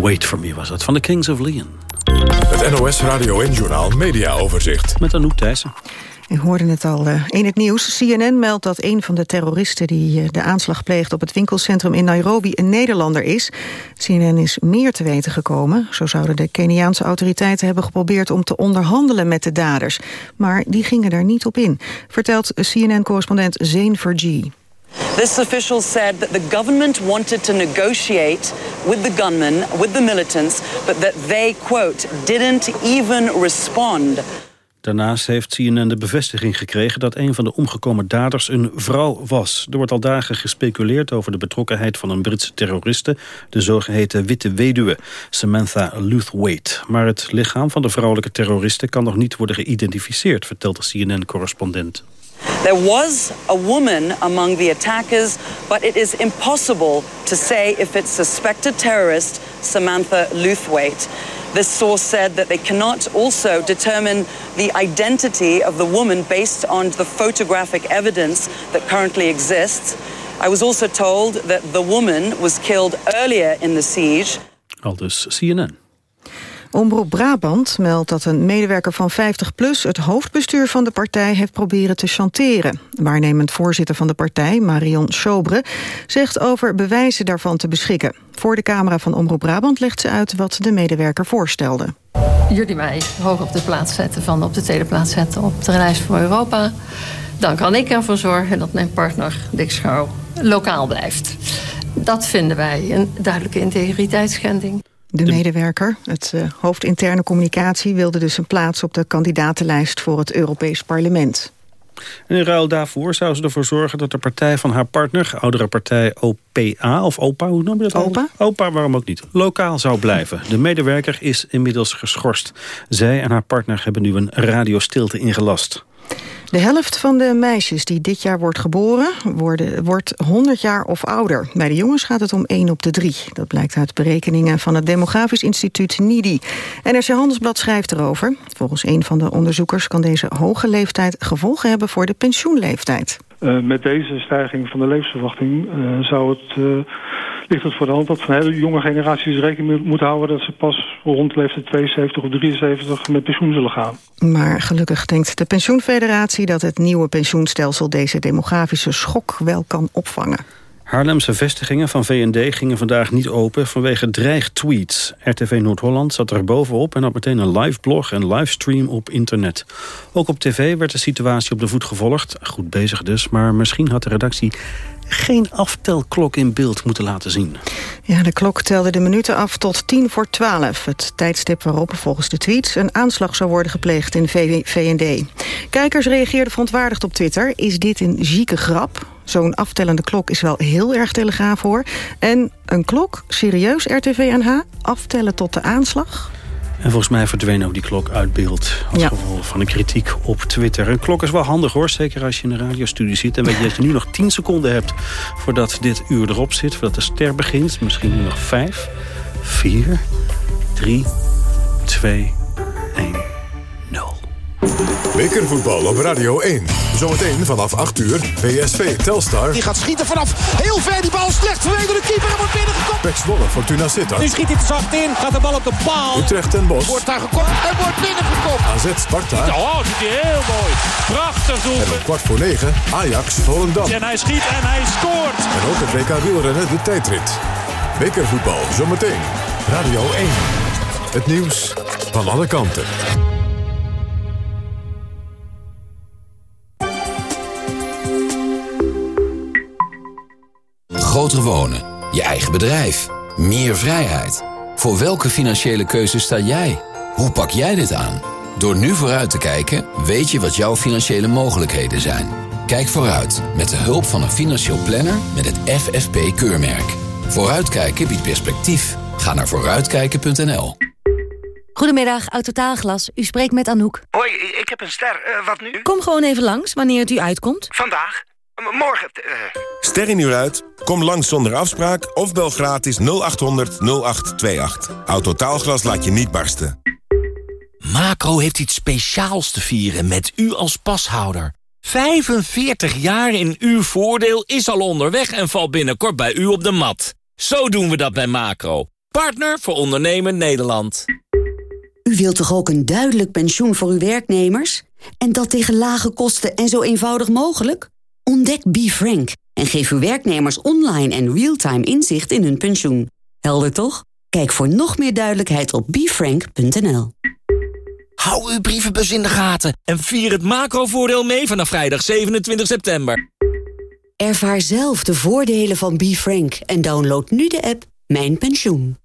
Wait For Me was dat, van de Kings of Leon. Het NOS Radio en Journaal Media Overzicht. Met Anouk Thijssen. U hoorde het al uh, in het nieuws. CNN meldt dat een van de terroristen die uh, de aanslag pleegt op het winkelcentrum in Nairobi een Nederlander is. CNN is meer te weten gekomen. Zo zouden de Keniaanse autoriteiten hebben geprobeerd om te onderhandelen met de daders. Maar die gingen daar niet op in, vertelt CNN-correspondent Zane Vergee. This official said that the government wanted to negotiate with the gunmen, with the militants, but that they, quote, didn't even respond. Daarnaast heeft CNN de bevestiging gekregen dat een van de omgekomen daders een vrouw was. Er wordt al dagen gespeculeerd over de betrokkenheid van een Britse terroriste, de zogeheten witte weduwe, Samantha Luthwaite. Maar het lichaam van de vrouwelijke terroriste kan nog niet worden geïdentificeerd, vertelt de CNN-correspondent. There was a woman among the attackers, but it is impossible to say if it's suspected terrorist Samantha Luthwaite. This source said that they cannot also determine the identity of the woman based on the photographic evidence that currently exists. I was also told that the woman was killed earlier in the siege. Aldus CNN. Omroep Brabant meldt dat een medewerker van 50PLUS... het hoofdbestuur van de partij heeft proberen te chanteren. Waarnemend voorzitter van de partij, Marion Schobre... zegt over bewijzen daarvan te beschikken. Voor de camera van Omroep Brabant legt ze uit wat de medewerker voorstelde. Jullie mij hoog op de plaats zetten, van op de tweede plaats zetten... op de reis voor Europa. Dan kan ik ervoor zorgen dat mijn partner, Dick Schouw, lokaal blijft. Dat vinden wij een duidelijke integriteitsschending. De medewerker, het uh, hoofd interne communicatie... wilde dus een plaats op de kandidatenlijst voor het Europees Parlement. En in ruil daarvoor zou ze ervoor zorgen dat de partij van haar partner... oudere partij OPA, of OPA, hoe noem je dat? OPA? OPA, waarom ook niet. Lokaal zou blijven. De medewerker is inmiddels geschorst. Zij en haar partner hebben nu een radiostilte ingelast. De helft van de meisjes die dit jaar wordt geboren... Worden, wordt 100 jaar of ouder. Bij de jongens gaat het om 1 op de 3. Dat blijkt uit berekeningen van het Demografisch Instituut NIDI. NRC Handelsblad schrijft erover. Volgens een van de onderzoekers kan deze hoge leeftijd... gevolgen hebben voor de pensioenleeftijd. Uh, met deze stijging van de levensverwachting uh, zou het... Uh, ligt het voor de hand dat van hele jonge generaties rekening moeten houden... dat ze pas rond leeftijd 72 of 73 met pensioen zullen gaan. Maar gelukkig denkt de pensioenfederatie dat het nieuwe pensioenstelsel... deze demografische schok wel kan opvangen. Haarlemse vestigingen van VND gingen vandaag niet open vanwege dreigtweets. RTV Noord-Holland zat er bovenop en had meteen een live blog en livestream op internet. Ook op tv werd de situatie op de voet gevolgd. Goed bezig dus, maar misschien had de redactie geen aftelklok in beeld moeten laten zien. Ja, de klok telde de minuten af tot tien voor twaalf. Het tijdstip waarop volgens de tweets een aanslag zou worden gepleegd in VND. Kijkers reageerden verontwaardigd op Twitter. Is dit een zieke grap? Zo'n aftellende klok is wel heel erg telegraaf hoor. En een klok, serieus RTV-NH, aftellen tot de aanslag? En volgens mij verdween ook die klok uit beeld. Als ja. gevolg van de kritiek op Twitter. Een klok is wel handig hoor. Zeker als je in een radiostudie zit. En weet je dat je nu nog 10 seconden hebt voordat dit uur erop zit. Voordat de ster begint. Misschien nu nog 5, 4, 3, 2, 1, 0. Bekervoetbal op Radio 1. Zometeen vanaf 8 uur PSV Telstar. Die gaat schieten vanaf heel ver. Die bal slecht vanwege de keeper en wordt binnengekopt. Pek Zwolle, Fortuna Sittard. Nu schiet hij te zacht in. Gaat de bal op de paal. Utrecht en Bos. Wordt daar gekopt en wordt binnengekopt. AZ Sparta. Oh, doet hij heel mooi. Prachtig doelpunt. En om kwart voor 9 Ajax Volendam. En hij schiet en hij scoort. En ook het WK wielrennen de tijdrit. Bekervoetbal zometeen. Radio 1. Het nieuws van alle kanten. Groter wonen, je eigen bedrijf, meer vrijheid. Voor welke financiële keuze sta jij? Hoe pak jij dit aan? Door nu vooruit te kijken, weet je wat jouw financiële mogelijkheden zijn. Kijk vooruit met de hulp van een financieel planner met het FFP-keurmerk. Vooruitkijken biedt perspectief. Ga naar vooruitkijken.nl. Goedemiddag, Autotaalglas. U spreekt met Anouk. Hoi, ik heb een ster. Uh, wat nu? Kom gewoon even langs, wanneer het u uitkomt. Vandaag? Morgen? Uh... Ster in uur uit? Kom langs zonder afspraak of bel gratis 0800 0828. Autotaalglas laat je niet barsten. Macro heeft iets speciaals te vieren met u als pashouder. 45 jaar in uw voordeel is al onderweg en valt binnenkort bij u op de mat. Zo doen we dat bij Macro. Partner voor ondernemen Nederland. U wilt toch ook een duidelijk pensioen voor uw werknemers? En dat tegen lage kosten en zo eenvoudig mogelijk? Ontdek BeFrank en geef uw werknemers online en real-time inzicht in hun pensioen. Helder toch? Kijk voor nog meer duidelijkheid op befrank.nl. Hou uw brievenbus in de gaten en vier het macrovoordeel mee vanaf vrijdag 27 september. Ervaar zelf de voordelen van BeFrank en download nu de app Mijn Pensioen.